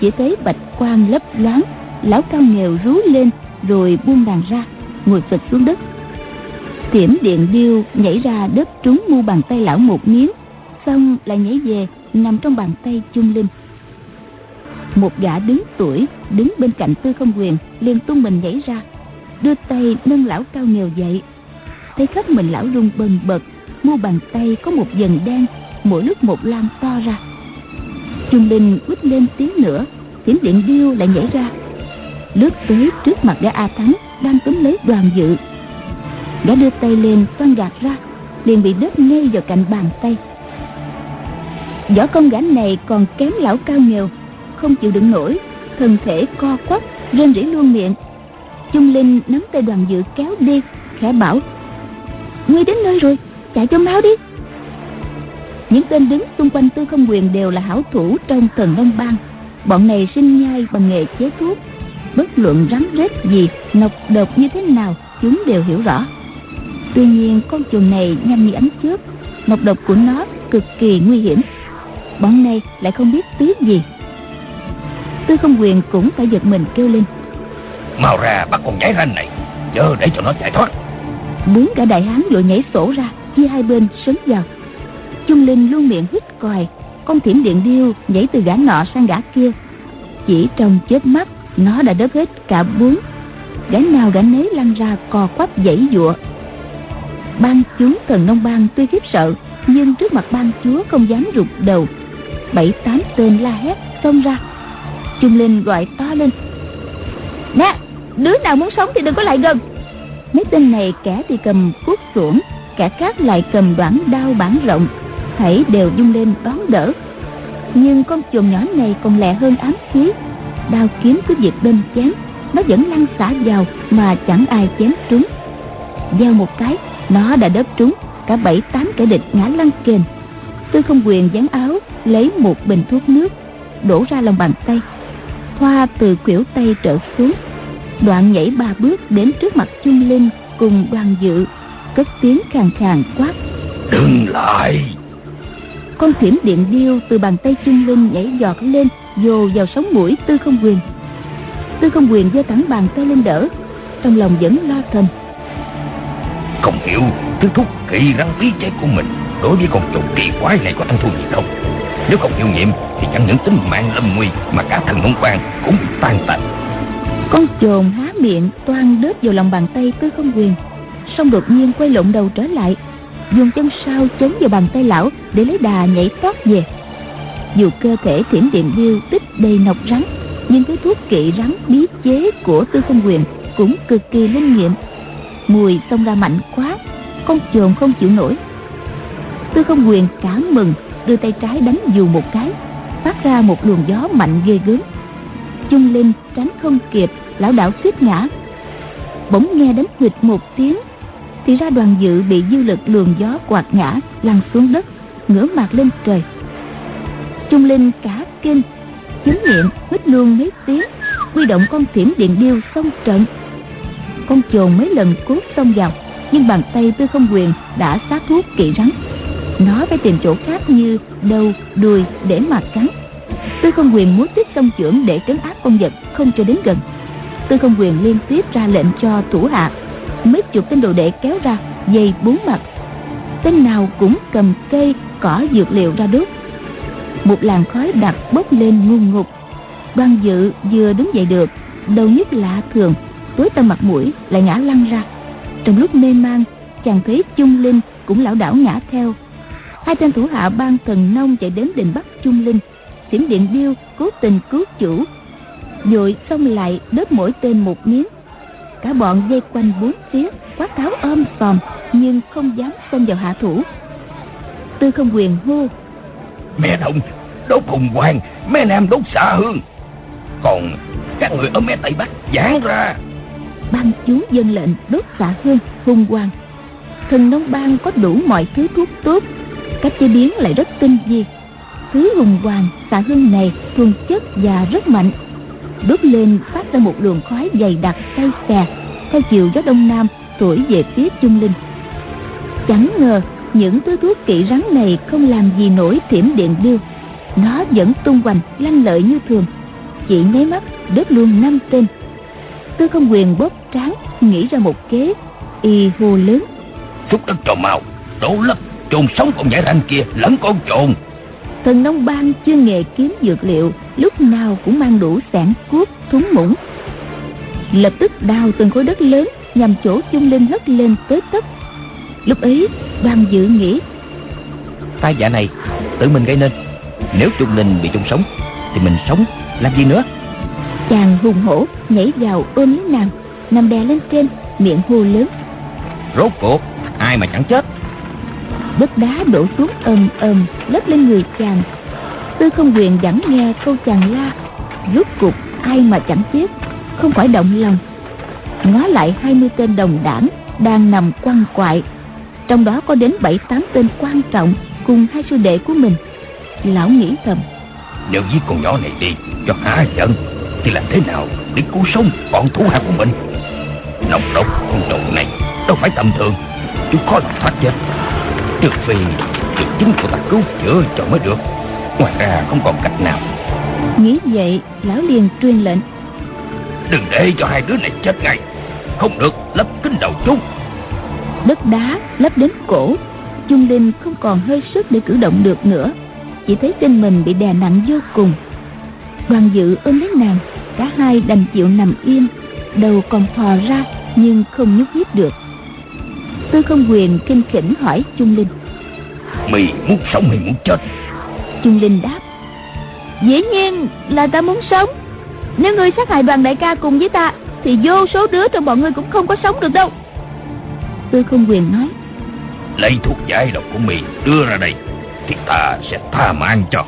Chỉ thấy bạch quang lấp loáng, lão cao nghèo rú lên rồi buông nàng ra, ngồi phịch xuống đất. Tiểm điện điêu nhảy ra đớp trúng mu bàn tay lão một miếng, xong lại nhảy về, nằm trong bàn tay chung linh một gã đứng tuổi, đứng bên cạnh tư không quyền, liền tung mình nhảy ra, đưa tay nâng lão cao nghèo dậy. Thấy khắp mình lão rung bần bật, mu bàn tay có một dần đen, mỗi lúc một lan to ra. Trung linh quýt lên tiếng nữa thiểm điện điêu lại nhảy ra. Lướt tới trước mặt gã a thắng, đang túm lấy đoàn dự. Gã đưa tay lên toan gạt ra, liền bị đớp ngay vào cạnh bàn tay. Võ công gã này còn kém lão cao nghèo không chịu đựng nổi, thân thể co quắp, rên rỉ luôn miệng. Chung linh nắm tay đoàn dự kéo đi, khẽ bảo, ngươi đến nơi rồi, chạy cho máu đi. Những tên đứng xung quanh tư không quyền đều là hảo thủ trong thần long bang. Bọn này sinh nhai bằng nghề chế thuốc. Bất luận rắn rết gì, nọc độc như thế nào, chúng đều hiểu rõ. Tuy nhiên, con chuồn này nhanh như ánh chớp, nọc độc của nó cực kỳ nguy hiểm. Bọn này lại không biết tiếc gì tư không quyền cũng phải giật mình kêu lên. Mau ra bắt con nhảy ranh này. Chờ để cho nó chạy thoát. Bốn cả đại hán vội nhảy sổ ra chia hai bên sấn vào. Chung linh luôn miệng hít còi. Con thiểm điện điêu nhảy từ gã nọ sang gã kia. Chỉ trong chớp mắt nó đã đớp hết cả bốn gã nào gã nấy lăn ra cò quắp dãy dụa. Ban chúng thần nông bang tuy khiếp sợ nhưng trước mặt ban chúa không dám rụt đầu. Bảy tám tên la hét xông ra trung linh gọi to lên. Nè, đứa nào muốn sống thì đừng có lại gần. Mấy tên này kẻ thì cầm cuốc xuổng kẻ khác lại cầm đoạn đao bản rộng thảy đều dung lên đón đỡ. Nhưng con chuồn nhỏ này còn lẹ hơn ám khí. Đao kiếm cứ việc bên chém, nó vẫn lăn xả vào mà chẳng ai chém trúng. Gieo một cái, nó đã đớp trúng cả bảy tám kẻ địch ngã lăn kềnh tư không quyền dán áo, lấy một bình thuốc nước, đổ ra lòng bàn tay thoa từ khuỷu tay trở xuống. Đoạn nhảy ba bước đến trước mặt chung linh cùng đoàn dự. Cất tiếng khàn khàn quát. Đừng lại. Con thiểm điện điêu từ bàn tay chung linh nhảy giọt lên dồ vào sống mũi tư không quyền. Tư không quyền giơ thẳng bàn tay lên đỡ trong lòng vẫn lo thầm. Không hiểu thứ thuốc kỳ răng bí chết của mình đối với con trùng kỳ quái này có ăn thua gì không nếu không hiệu nghiệm thì chẳng những tính mạng lâm nguy, mà cả thần môn quan cũng bị tan tành. Con chồn há miệng, toan đớp vào lòng bàn tay tư không quyền. Xong đột nhiên quay lộn đầu trở lại, dùng chân sau chống vào bàn tay lão để lấy đà nhảy tót về. Dù cơ thể thiểm điện điêu tích đầy nọc rắn, nhưng cái thuốc kỵ rắn bí chế của tư không quyền cũng cực kỳ linh nghiệm. Mùi xông ra mạnh quá, con chồn không chịu nổi. Tư không quyền cảm mừng đưa tay trái đánh dù một cái, phát ra một luồng gió mạnh ghê gớm. Chung linh tránh không kịp, lão đảo suýt ngã. Bỗng nghe đánh huỵch một tiếng, thì ra đoàn dự bị dư lực luồng gió quạt ngã, lăn xuống đất, ngửa mặt lên trời. Chung linh cả kinh, chứng miệng hít luôn mấy tiếng, huy động con thiểm điện điêu xông trận. Con chồn mấy lần cố xông vào, nhưng bàn tay tư không quyền, đã sát thuốc kỵ rắn nó phải tìm chỗ khác như đầu đuôi để mà cắn. Tư không quyền muốn tích sông chưởng để trấn áp con vật không cho đến gần. Tư không quyền liên tiếp ra lệnh cho thủ hạ, mấy chục tên đồ đệ kéo ra, dây bốn mặt. Tên nào cũng cầm cây, cỏ, dược liệu ra đốt. Một làn khói đặc bốc lên ngung ngục. Đoan dự vừa đứng dậy được, đầu nhức lạ thường, tối tăm mặt mũi lại ngã lăn ra. Trong lúc mê man, chàng thấy chung linh cũng lão đảo ngã theo hai tên thủ hạ ban thần nông chạy đến đình bắt chung linh. Xiểm điện biêu cố tình cứu chủ. Rồi xong lại đớp mỗi tên một miếng. Cả bọn dây quanh bốn phía quát tháo ôm sòm nhưng không dám xông vào hạ thủ. Tư không quyền hô mẹ đồng đốt hùng hoàng mẹ nam đốt xạ hương. Còn các người ở mé tây bắc giãn ra. Ban chú dân lệnh đốt xạ hương hùng hoàng. Thần nông bang có đủ mọi thứ thuốc tốt cách chế biến lại rất tinh vi. Thứ hùng hoàng xạ hương này thuần chất và rất mạnh. Đốt lên phát ra một luồng khói dày đặc cay xè, theo chiều gió đông nam thổi về phía trung linh. Chẳng ngờ những thứ thuốc kỵ rắn này không làm gì nổi thiểm điện điêu. Nó vẫn tung hoành, lanh lợi như thường. Chỉ nháy mắt đớp luôn năm tên. Tư không quyền bóp tráng, nghĩ ra một kế, y hô lớn. Xúc đất trò màu đổ lấp chôn sống con nhảy ranh kia lẫn con trồn thần nông bang chuyên nghề kiếm dược liệu lúc nào cũng mang đủ sản cuốc thúng muỗng lập tức đào từng khối đất lớn nhằm chỗ chung linh hất lên tới tấp. Lúc ấy đoàn dự nghĩ tai dạ này tự mình gây nên. Nếu chung linh bị chung sống thì mình sống làm gì nữa? Chàng hùng hổ nhảy vào ôm lấy nàng nằm đè lên trên miệng hô lớn. Rốt cuộc ai mà chẳng chết đất đá đổ xuống ầm ầm, lấp lên người chàng. Tư không quyền chẳng nghe câu chàng la, rốt cục ai mà chẳng chết, không khỏi động lòng. Ngó lại hai mươi tên đồng đảng đang nằm quăng quại, trong đó có đến bảy tám tên quan trọng cùng hai sư đệ của mình. Lão nghĩ thầm, nếu giết con nhỏ này đi, cho hả giận, thì làm thế nào để cứu sống bọn thú hạ của mình? Nọc độc con trộn này đâu phải tầm thường, chúng khó lòng thoát chết trừ phi được chúng của ta cứu chữa cho mới được. Ngoài ra không còn cách nào. Nghĩ vậy lão liền truyền lệnh. Đừng để cho hai đứa này chết ngay. Không được lấp kín đầu chúng. Đất đá lấp đến cổ. Chung linh không còn hơi sức để cử động được nữa. Chỉ thấy trên mình bị đè nặng vô cùng. Đoàn dự ôm lấy nàng cả hai đành chịu nằm yên. Đầu còn thò ra nhưng không nhúc nhích được tư không quyền kinh khỉnh hỏi chung linh. Mì muốn sống hay muốn chết? Chung linh đáp dĩ nhiên là ta muốn sống. Nếu ngươi sát hại đoàn đại ca cùng với ta thì vô số đứa trong bọn ngươi cũng không có sống được đâu. Tư không quyền nói lấy thuốc giải độc của mì đưa ra đây thì ta sẽ tha mạng cho.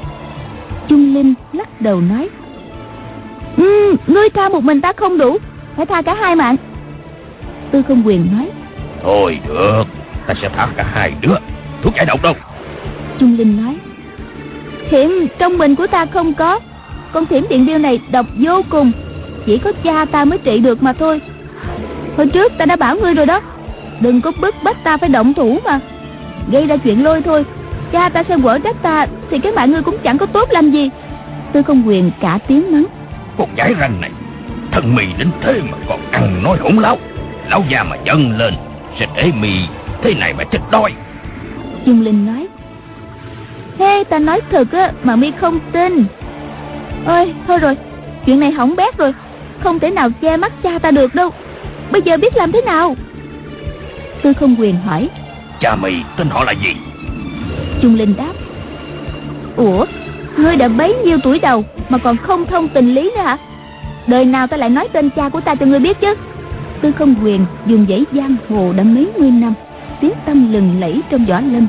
Trung Linh lắc đầu nói ừ, Ngươi tha một mình ta không đủ Phải tha cả hai mạng. Tư không quyền nói Thôi được Ta sẽ tha cả hai đứa. Thuốc giải độc đâu? Trung Linh nói Thiểm trong mình của ta không có. Con thiểm điện điêu này độc vô cùng. Chỉ có cha ta mới trị được mà thôi. Hồi trước ta đã bảo ngươi rồi đó. Đừng có bức bách ta phải động thủ mà. Gây ra chuyện lôi thôi. Cha ta sẽ quở trách ta thì cái mạng ngươi cũng chẳng có tốt làm gì. Tư không quyền cả tiếng mắng con giải ranh này thân mì đến thế mà còn ăn nói hỗn láo. Lão già mà dần lên sẽ để mì thế này mà chết đói. Dung linh nói thế ta nói thật á mà mi không tin. Ôi thôi rồi chuyện này hỏng bét rồi không thể nào che mắt cha ta được đâu. Bây giờ biết làm thế nào? Tư không quyền hỏi. Cha mì tên họ là gì? Trung Linh đáp Ủa Ngươi đã bấy nhiêu tuổi đầu Mà còn không thông tình lý nữa hả? Đời nào ta lại nói tên cha của ta cho ngươi biết chứ Tư không quyền dùng dãy giang hồ đã mấy mươi năm Tiếng tâm lừng lẫy trong võ lâm.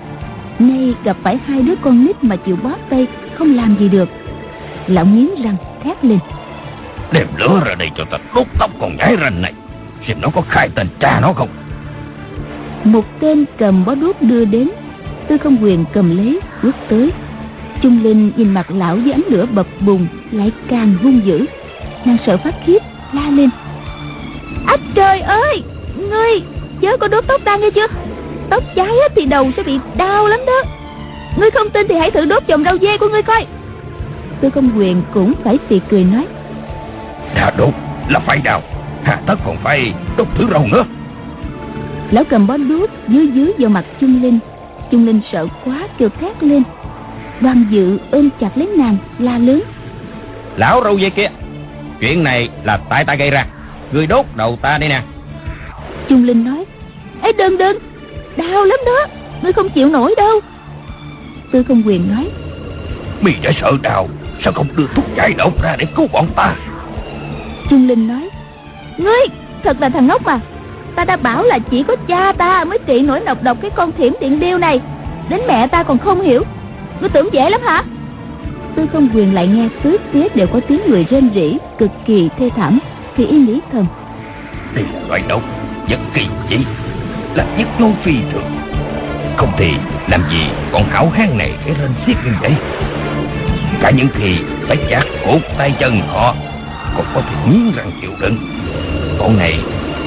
Nay gặp phải hai đứa con nít mà chịu bó tay Không làm gì được. Lão nghiến răng thét lên. Đem lửa ra đây cho ta đốt tóc con nhái ranh này Xem nó có khai tên cha nó không. Một tên cầm bó đuốc đưa đến tư không quyền cầm lấy bước tới. Trung linh nhìn mặt lão với ánh lửa bập bùng lại càng hung dữ. Nàng sợ phát khiếp la lên ách trời ơi! Ngươi chớ có đốt tóc ta nghe chưa? Tóc cháy thì đầu sẽ bị đau lắm đó. Ngươi không tin thì hãy thử đốt chồng rau dê của ngươi coi. Tư không quyền cũng phải xì cười nói. Đã đốt là phải đào. Hà tất còn phải đốt thử rau nữa. Lão cầm bó đuốc dưới dưới vào mặt trung linh. Trung linh sợ quá kêu thét lên. Đoàn dự ôm chặt lấy nàng la lớn. Lão râu dây kia chuyện này là tại ta gây ra người đốt đầu ta đây nè. Trung linh nói ấy đừng đừng đau lắm đó ngươi không chịu nổi đâu. Tư không quyền nói mi đã sợ đau sao không đưa thuốc giải độc ra để cứu bọn ta? Trung linh nói ngươi thật là thằng ngốc à. Ta đã bảo là chỉ có cha ta mới trị nổi độc độc cái con thiểm điện điêu này. Đến mẹ ta còn không hiểu. Ngươi tưởng dễ lắm hả? Tư không quyền lại nghe tứ phía đều có tiếng người rên rỉ cực kỳ thê thảm thì y nghĩ thầm đây là loại độc rất kỳ dị, là nhất ngôn phi thường. Không thì làm gì con khảo hán này phải lên xiết như vậy? Cả những khi phải chặt cột tay chân họ, còn có thể nghiến răng chịu đựng. Con này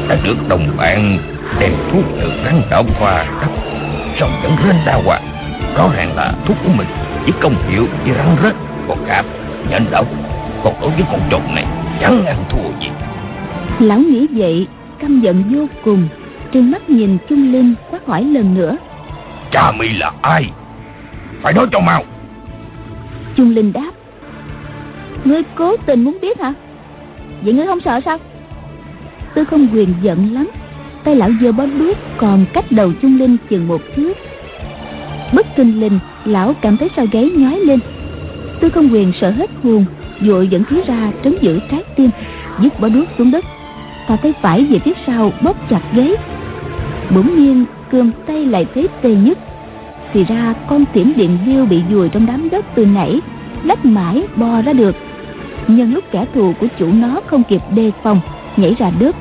đã được đồng bạn đem thuốc từ rắn đảo qua đắp xong vẫn rên đau à rõ ràng là thuốc của mình chỉ công hiệu với rắn rết, còn cạp nhện độc. Còn đối với con trồn này, chẳng ăn thua gì lão nghĩ vậy căm giận vô cùng trừng mắt nhìn trung linh quát hỏi lần nữa. Cha mi là ai? Phải nói cho mau. Trung linh đáp. Ngươi cố tình muốn biết hả? Vậy ngươi không sợ sao? Tư không quyền giận lắm tay lão giơ bó đuốc còn cách đầu trung linh chừng một thước. Bất kinh linh lão cảm thấy sau gáy nhói lên. Tư không quyền sợ hết hồn vội dẫn khí ra trấn giữ trái tim dứt bó đuốc xuống đất. Ta thấy phải về phía sau bóp chặt ghế, bỗng nhiên cườm tay lại thấy tê nhất thì ra con tiễn điện điêu bị vùi trong đám đất từ nãy lách mãi bò ra được. Nhân lúc kẻ thù của chủ nó không kịp đề phòng nhảy ra đất.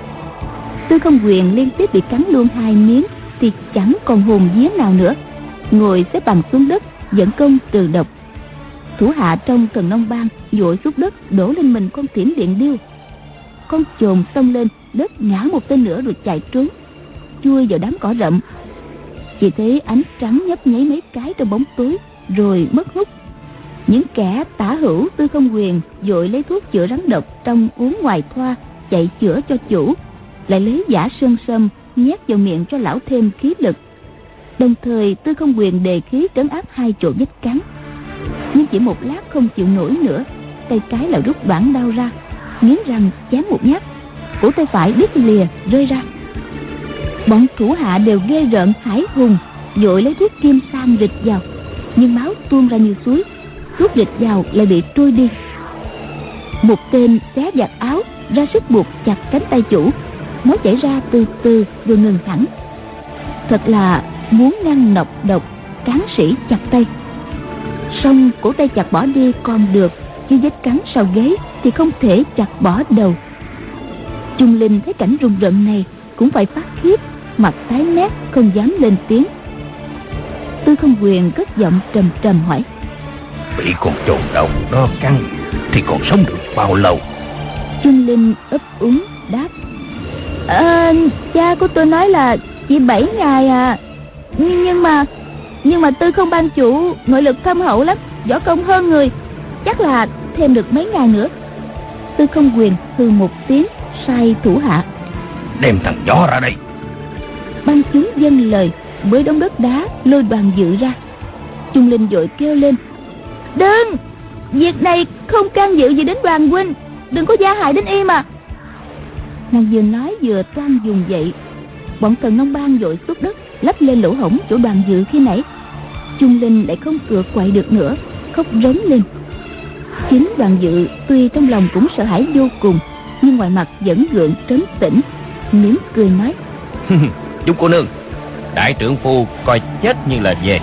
Tư không quyền liên tiếp bị cắn luôn hai miếng thì chẳng còn hồn vía nào nữa. Ngồi xếp bằng xuống đất dẫn công trừ độc. Thủ hạ trong thần nông bang vội xúc đất đổ lên mình con tiễn điện điêu con chồn xông lên, đất ngã một tên nữa rồi chạy trốn. Chui vào đám cỏ rậm. Chỉ thấy ánh trắng nhấp nháy mấy cái trong bóng tối, rồi mất hút. Những kẻ tả hữu tư không quyền vội lấy thuốc chữa rắn độc trong uống ngoài thoa, chạy chữa cho chủ, lại lấy giả sơn sâm nhét vào miệng cho lão thêm khí lực. Đồng thời tư không quyền đề khí trấn áp hai chỗ vết cắn. Nhưng chỉ một lát không chịu nổi nữa, tay cái là rút đoạn đau ra nghiến răng chém một nhát. Cổ tay phải đứt lìa, rơi ra. Bọn thủ hạ đều ghê rợn, hãi hùng, vội lấy chiếc kim sang rịch vào. Nhưng máu tuôn ra như suối, thuốc rịch vào lại bị trôi đi. Một tên xé giặt áo, ra sức buộc chặt cánh tay chủ. Máu chảy ra từ từ rồi ngừng hẳn. Thật là muốn ngăn nọc độc, cán sĩ chặt tay. Xong, cổ tay chặt bỏ đi còn được chứ vết cắn sau ghế thì không thể chặt bỏ đầu. Trung linh thấy cảnh rùng rợn này cũng phải phát khiếp mặt tái mét không dám lên tiếng. Tư không quyền cất giọng trầm trầm hỏi. Bị con trồn độc đó cắn thì còn sống được bao lâu? Trung linh ấp úng đáp. À, cha của tôi nói là chỉ 7 ngày à. Nhưng mà nhưng mà tư không ban chủ nội lực thâm hậu lắm võ công hơn người. Chắc là thêm được mấy ngày nữa. Tư không quyền hư một tiếng sai thủ hạ. Đem thằng gió ra đây. Ban chúng dâng lời với đống đất đá lôi đoàn dự ra. Trung linh vội kêu lên đừng! Việc này không can dự gì đến đoàn huynh. Đừng có gia hại đến y mà. Nàng vừa nói vừa toan dùng dậy. Bọn thần nông ban vội xuất đất lấp lên lỗ hổng chỗ đoàn dự khi nãy. Trung linh lại không cựa quậy được nữa khóc rống lên chính đoàn dự tuy trong lòng cũng sợ hãi vô cùng nhưng ngoài mặt vẫn gượng trấn tĩnh mỉm cười nói. *laughs* Chúng cô nương đại trưởng phu coi chết như là về.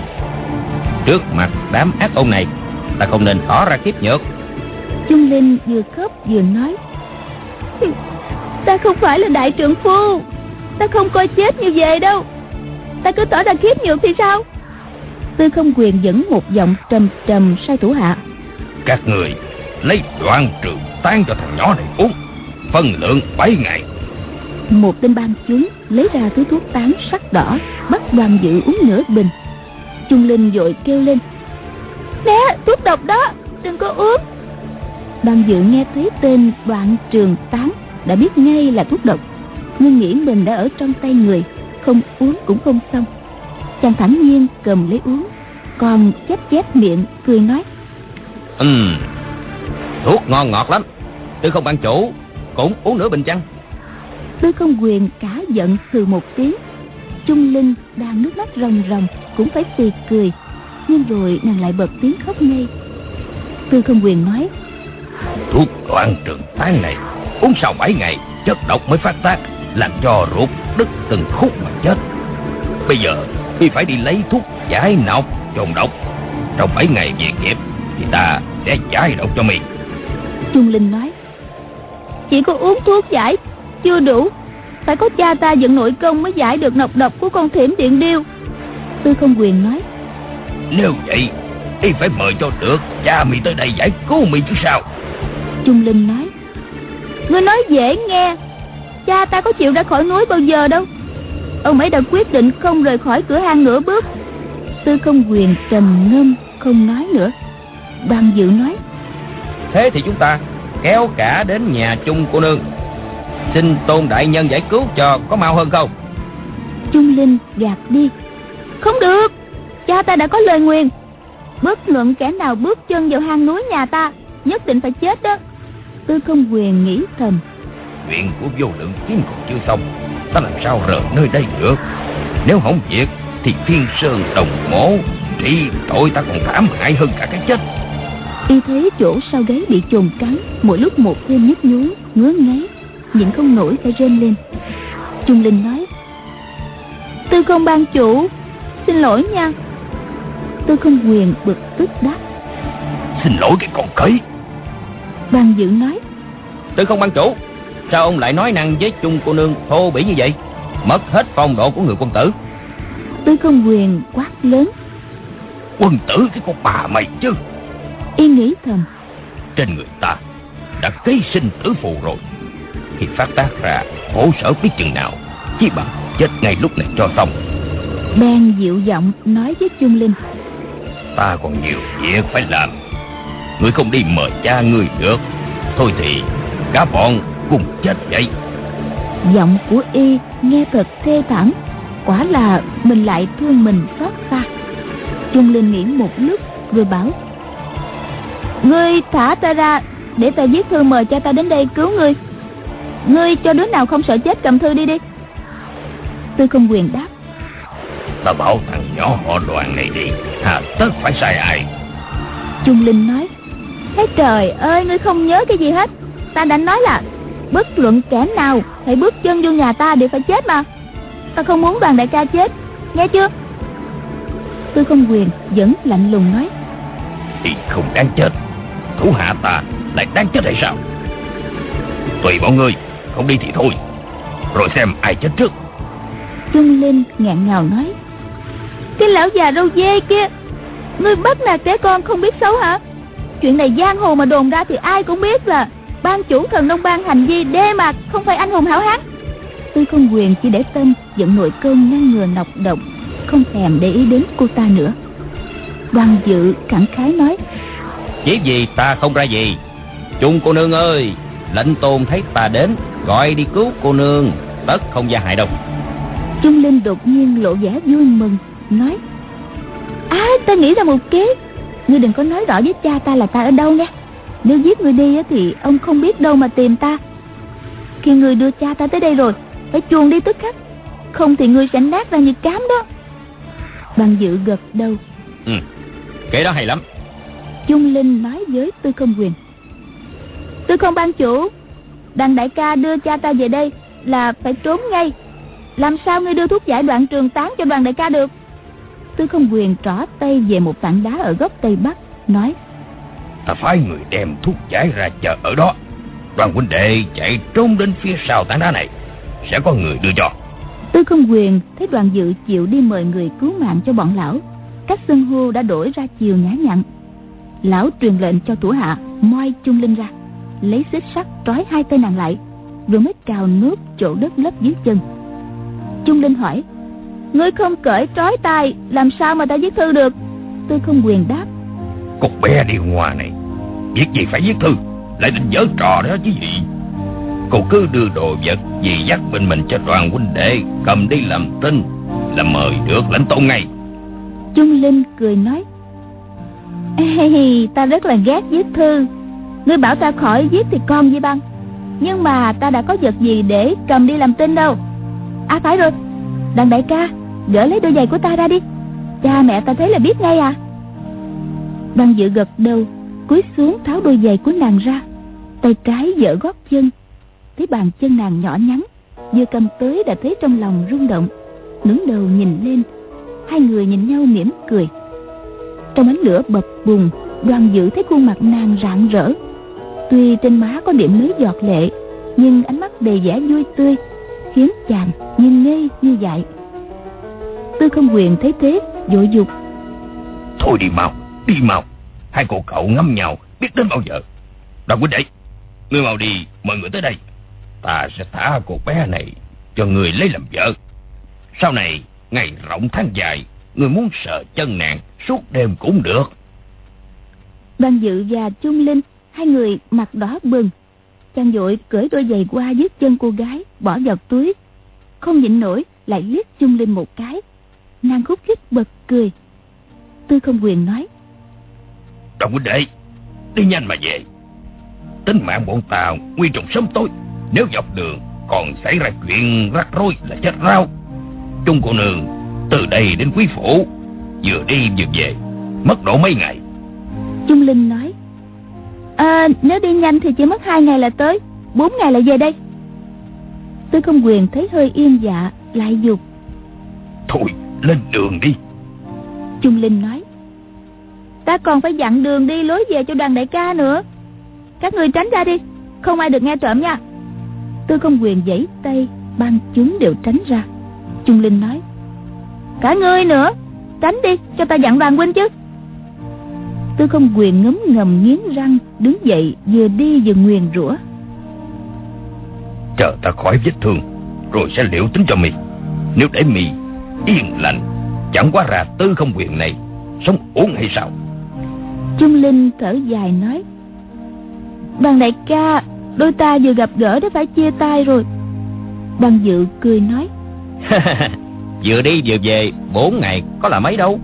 Trước mặt đám ác ôn này ta không nên tỏ ra kiếp nhược. Trung linh vừa khóc vừa nói. *laughs* Ta không phải là đại trưởng phu ta không coi chết như về đâu. Ta cứ tỏ ra kiếp nhược thì sao? Tư không quyền dẫn một giọng trầm trầm sai thủ hạ các người, lấy đoạn trường tan cho thằng nhỏ này uống phân lượng bảy ngày. Một tên ban chúng lấy ra thứ thuốc tán sắc đỏ, bắt đoàn dự uống nửa bình. Trung linh vội kêu lên né thuốc độc đó, đừng có uống. Đoàn dự nghe thấy tên đoạn trường tán đã biết ngay là thuốc độc, nhưng nghĩ mình đã ở trong tay người, không uống cũng không xong. Chàng thản nhiên cầm lấy uống, còn chép chép miệng, cười nói ừ. Thuốc ngon ngọt lắm. Tư không ban chủ cũng uống nửa bình chăng? Tư không quyền cả giận hừ một tiếng. Trung linh đang nước mắt ròng ròng cũng phải tì cười. Nhưng rồi nàng lại bật tiếng khóc ngay. Tư không quyền nói. Thuốc loạn trường tán này uống sau bảy ngày chất độc mới phát tác làm cho ruột đứt từng khúc mà chết. Bây giờ y phải đi lấy thuốc giải nọc trồn độc. Trong bảy ngày về kịp thì ta sẽ giải độc cho mi trung linh nói chỉ có uống thuốc giải chưa đủ. Phải có cha ta dẫn nội công mới giải được nọc độc của con thiểm điện điêu. Tư không quyền nói nếu vậy y phải mời cho được cha mi tới đây giải cứu mi chứ sao? Trung linh nói ngươi nói dễ nghe. Cha ta có chịu ra khỏi núi bao giờ đâu. Ông ấy đã quyết định không rời khỏi cửa hang nửa bước. Tư không quyền trầm ngâm không nói nữa đoàn dự nói thế thì chúng ta kéo cả đến nhà chung cô nương. Xin tôn đại nhân giải cứu cho có mau hơn không? Trung linh gạt đi. Không được cha ta đã có lời nguyền. Bất luận kẻ nào bước chân vào hang núi nhà ta nhất định phải chết đó. Tư không quyền nghĩ thầm. Chuyện của vô lượng kiếm còn chưa xong ta làm sao rời nơi đây được? Nếu hỏng việc thì phiên sơn đồng mổ trị tội ta còn thảm hại hơn cả cái chết y thấy chỗ sau gáy bị chồn cắn mỗi lúc một thêm nhức nhối ngứa ngáy nhịn không nổi phải rên lên. Trung linh nói tư không ban chủ xin lỗi nha. Tư không quyền bực tức đáp xin lỗi cái con cấy. Ban dự nói tư không ban chủ sao ông lại nói năng với chung cô nương thô bỉ như vậy? Mất hết phong độ của người quân tử. Tư không quyền quát lớn quân tử cái con bà mày chứ y nghĩ thầm. Trên người ta đã ký sinh tử phù rồi. Khi phát tác ra khổ sở biết chừng nào chỉ bằng chết ngay lúc này cho xong. Bèn dịu giọng nói với trung linh. Ta còn nhiều việc phải làm. Người không đi mời cha người được. Thôi thì cả bọn cùng chết vậy. Giọng của y nghe thật thê thảm. Quả là mình lại thương mình xót xa. Trung linh nghĩ một lúc rồi bảo ngươi thả ta ra để ta viết thư mời cha ta đến đây cứu ngươi. Ngươi cho đứa nào không sợ chết cầm thư đi đi. Tư không quyền đáp. Ta bảo thằng nhỏ họ đoàn này đi hà tất phải sai ai? Trung linh nói. Thế trời ơi ngươi không nhớ cái gì hết. Ta đã nói là bất luận kẻ nào hãy bước chân vô nhà ta đều phải chết mà. Ta không muốn đoàn đại ca chết nghe chưa? Tư không quyền vẫn lạnh lùng nói. Thì không đáng chết thủ hạ ta lại đang chết hay sao? Tùy bọn ngươi, không đi thì thôi. Rồi xem ai chết trước. Trung linh ngạn ngào nói, cái lão già râu dê kia, ngươi bắt nạt trẻ con không biết xấu hả? Chuyện này giang hồ mà đồn ra thì ai cũng biết là ban chủ thần nông ban hành vi đê mạc không phải anh hùng hảo hán. Tư không quyền chỉ để tâm, giận nội cơn ngăn ngừa nọc độc, không thèm để ý đến cô ta nữa. Đoàn dự cảm khái nói chỉ vì ta không ra gì. Chung cô nương ơi lệnh tôn thấy ta đến gọi đi cứu cô nương tất không gia hại đâu. Trung linh đột nhiên lộ vẻ vui mừng nói à ta nghĩ ra một kế. Ngươi đừng có nói rõ với cha ta là ta ở đâu nghe nếu giết người đi thì ông không biết đâu mà tìm ta. Khi người đưa cha ta tới đây rồi phải chuồn đi tức khắc. Không thì ngươi sẽ nát ra như cám đó. Bằng dự gật đầu. Ừ kế đó hay lắm Trung Linh nói với Tư Không Quyền. Tư Không ban chủ Đằng đại ca đưa cha ta về đây Là phải trốn ngay. Làm sao ngươi đưa thuốc giải đoạn trường tán cho đoàn đại ca được? Tư Không Quyền trỏ tay về một tảng đá ở góc Tây Bắc Nói Ta phái người đem thuốc giải ra chờ ở đó. Đoàn huynh đệ chạy trốn đến phía sau tảng đá này. Sẽ có người đưa cho. Tư Không Quyền thấy đoàn dự chịu đi mời người cứu mạng cho bọn lão Cách xưng hô đã đổi ra chiều nhã nhặn lão truyền lệnh cho thủ hạ moi chung linh ra. Lấy xích sắt trói hai tay nàng lại rồi mới cào nước chỗ đất lấp dưới chân. Chung linh hỏi ngươi không cởi trói tay làm sao mà ta viết thư được? Tôi không quyền đáp. Cục bé đi ngoài này việc gì phải viết thư lại định dở trò đó chứ gì? Cô cứ đưa đồ vật gì dắt bên mình cho đoàn huynh đệ Cầm đi làm tin Là mời được lãnh tôn ngay. Trung Linh cười nói Ê, ta rất là ghét viết thư. Ngươi bảo ta khỏi viết thì con gì băng Nhưng mà ta đã có vật gì để cầm đi làm tin đâu? À phải rồi. Đàn đại ca Gỡ lấy đôi giày của ta ra đi. Cha mẹ ta thấy là biết ngay à. Đăng dự gật đầu Cúi xuống tháo đôi giày của nàng ra. Tay trái dở gót chân. Thấy bàn chân nàng nhỏ nhắn Vừa cầm tới đã thấy trong lòng rung động. Ngẩng đầu nhìn lên Hai người nhìn nhau mỉm cười. Trong ánh lửa bập bùng Đoàn dự thấy khuôn mặt nàng rạng rỡ. Tuy trên má có điểm mấy giọt lệ Nhưng ánh mắt đầy vẻ vui tươi Khiến chàng nhìn ngây như vậy Tư không quyền thấy thế Vội dục. Thôi đi mau, đi mau. Hai cô cậu ngắm nhau biết đến bao giờ. Đoàn huynh đệ Ngươi mau đi mời người tới đây. Ta sẽ thả cô bé này Cho người lấy làm vợ. Sau này ngày rộng tháng dài Người muốn sợ chân nàng Suốt đêm cũng được. Đoàn dự và Trung Linh Hai người mặt đỏ bừng. Chàng dội cởi đôi giày qua dưới chân cô gái Bỏ vào túi. Không nhịn nổi lại liếc Trung Linh một cái. Nàng khúc khích bật cười. Tư không quyền nói. Đồng huynh đệ Đi nhanh mà về. Tính mạng bọn tàu nguy trọng sớm tối. Nếu dọc đường còn xảy ra chuyện rắc rối là chết rau Trung cô nương Từ đây đến quý phủ Vừa đi vừa về Mất độ mấy ngày. Trung Linh nói À nếu đi nhanh thì chỉ mất hai ngày là tới bốn ngày là về đây. Tư không quyền thấy hơi yên dạ Lại dục Thôi lên đường đi. Trung Linh nói Ta còn phải dặn đường đi lối về cho đoàn đại ca nữa. Các người tránh ra đi Không ai được nghe trộm nha. Tư không quyền giãy tay Ban chúng đều tránh ra. Trung Linh nói Cả ngươi nữa. Tránh đi cho ta dặn đoàn huynh chứ. Tư không quyền ngấm ngầm nghiến răng Đứng dậy vừa đi vừa nguyền rủa. Chờ ta khỏi vết thương Rồi sẽ liệu tính cho mi Nếu để mi yên lành Chẳng quá ra tư không quyền này Sống uống hay sao? Trung Linh thở dài nói Đoàn đại ca Đôi ta vừa gặp gỡ đã phải chia tay rồi. Đoàn dự cười nói *laughs* Vừa đi vừa về, Bốn ngày có là mấy đâu?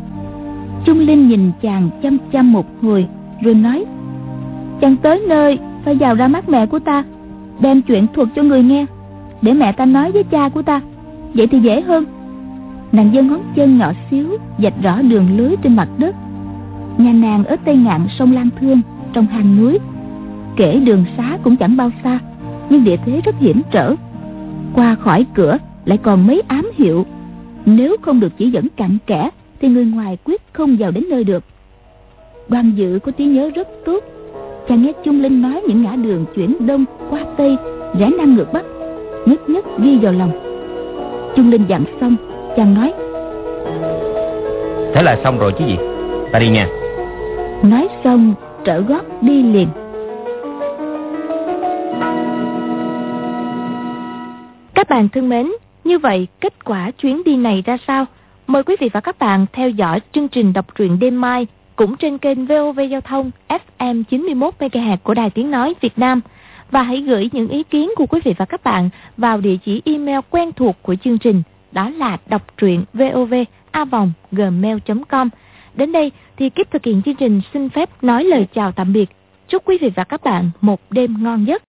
Trung Linh nhìn chàng chăm chăm một hồi, Rồi nói, Chàng tới nơi, phải vào ra mắt mẹ của ta, Đem chuyện thuật cho người nghe, Để mẹ ta nói với cha của ta, Vậy thì dễ hơn. Nàng dân ngón chân nhỏ xíu, Dạch rõ đường lưới trên mặt đất. Nhà nàng ở tây ngạn sông Lan Thương Trong hang núi, Kể đường xá cũng chẳng bao xa, Nhưng địa thế rất hiểm trở. Qua khỏi cửa lại còn mấy ám hiệu. Nếu không được chỉ dẫn cặn kẽ Thì người ngoài quyết không vào đến nơi được. Đoàn dự có trí nhớ rất tốt. Chàng nghe Trung Linh nói những ngã đường chuyển đông qua tây Rẽ nam ngược bắc Nhất nhất ghi vào lòng. Trung Linh dặn xong Chàng nói Thế là xong rồi chứ gì? Ta đi nha. Nói xong trở gót đi liền. Các bạn thân mến, như vậy, kết quả chuyến đi này ra sao? Mời quý vị và các bạn theo dõi chương trình đọc truyện đêm mai cũng trên kênh VOV Giao thông FM 91 MHz của Đài Tiếng nói Việt Nam và hãy gửi những ý kiến của quý vị và các bạn vào địa chỉ email quen thuộc của chương trình, đó là đọc truyện vovavonggmail.com. Đến đây thì kiếp thực hiện chương trình xin phép nói lời chào tạm biệt. Chúc quý vị và các bạn một đêm ngon giấc.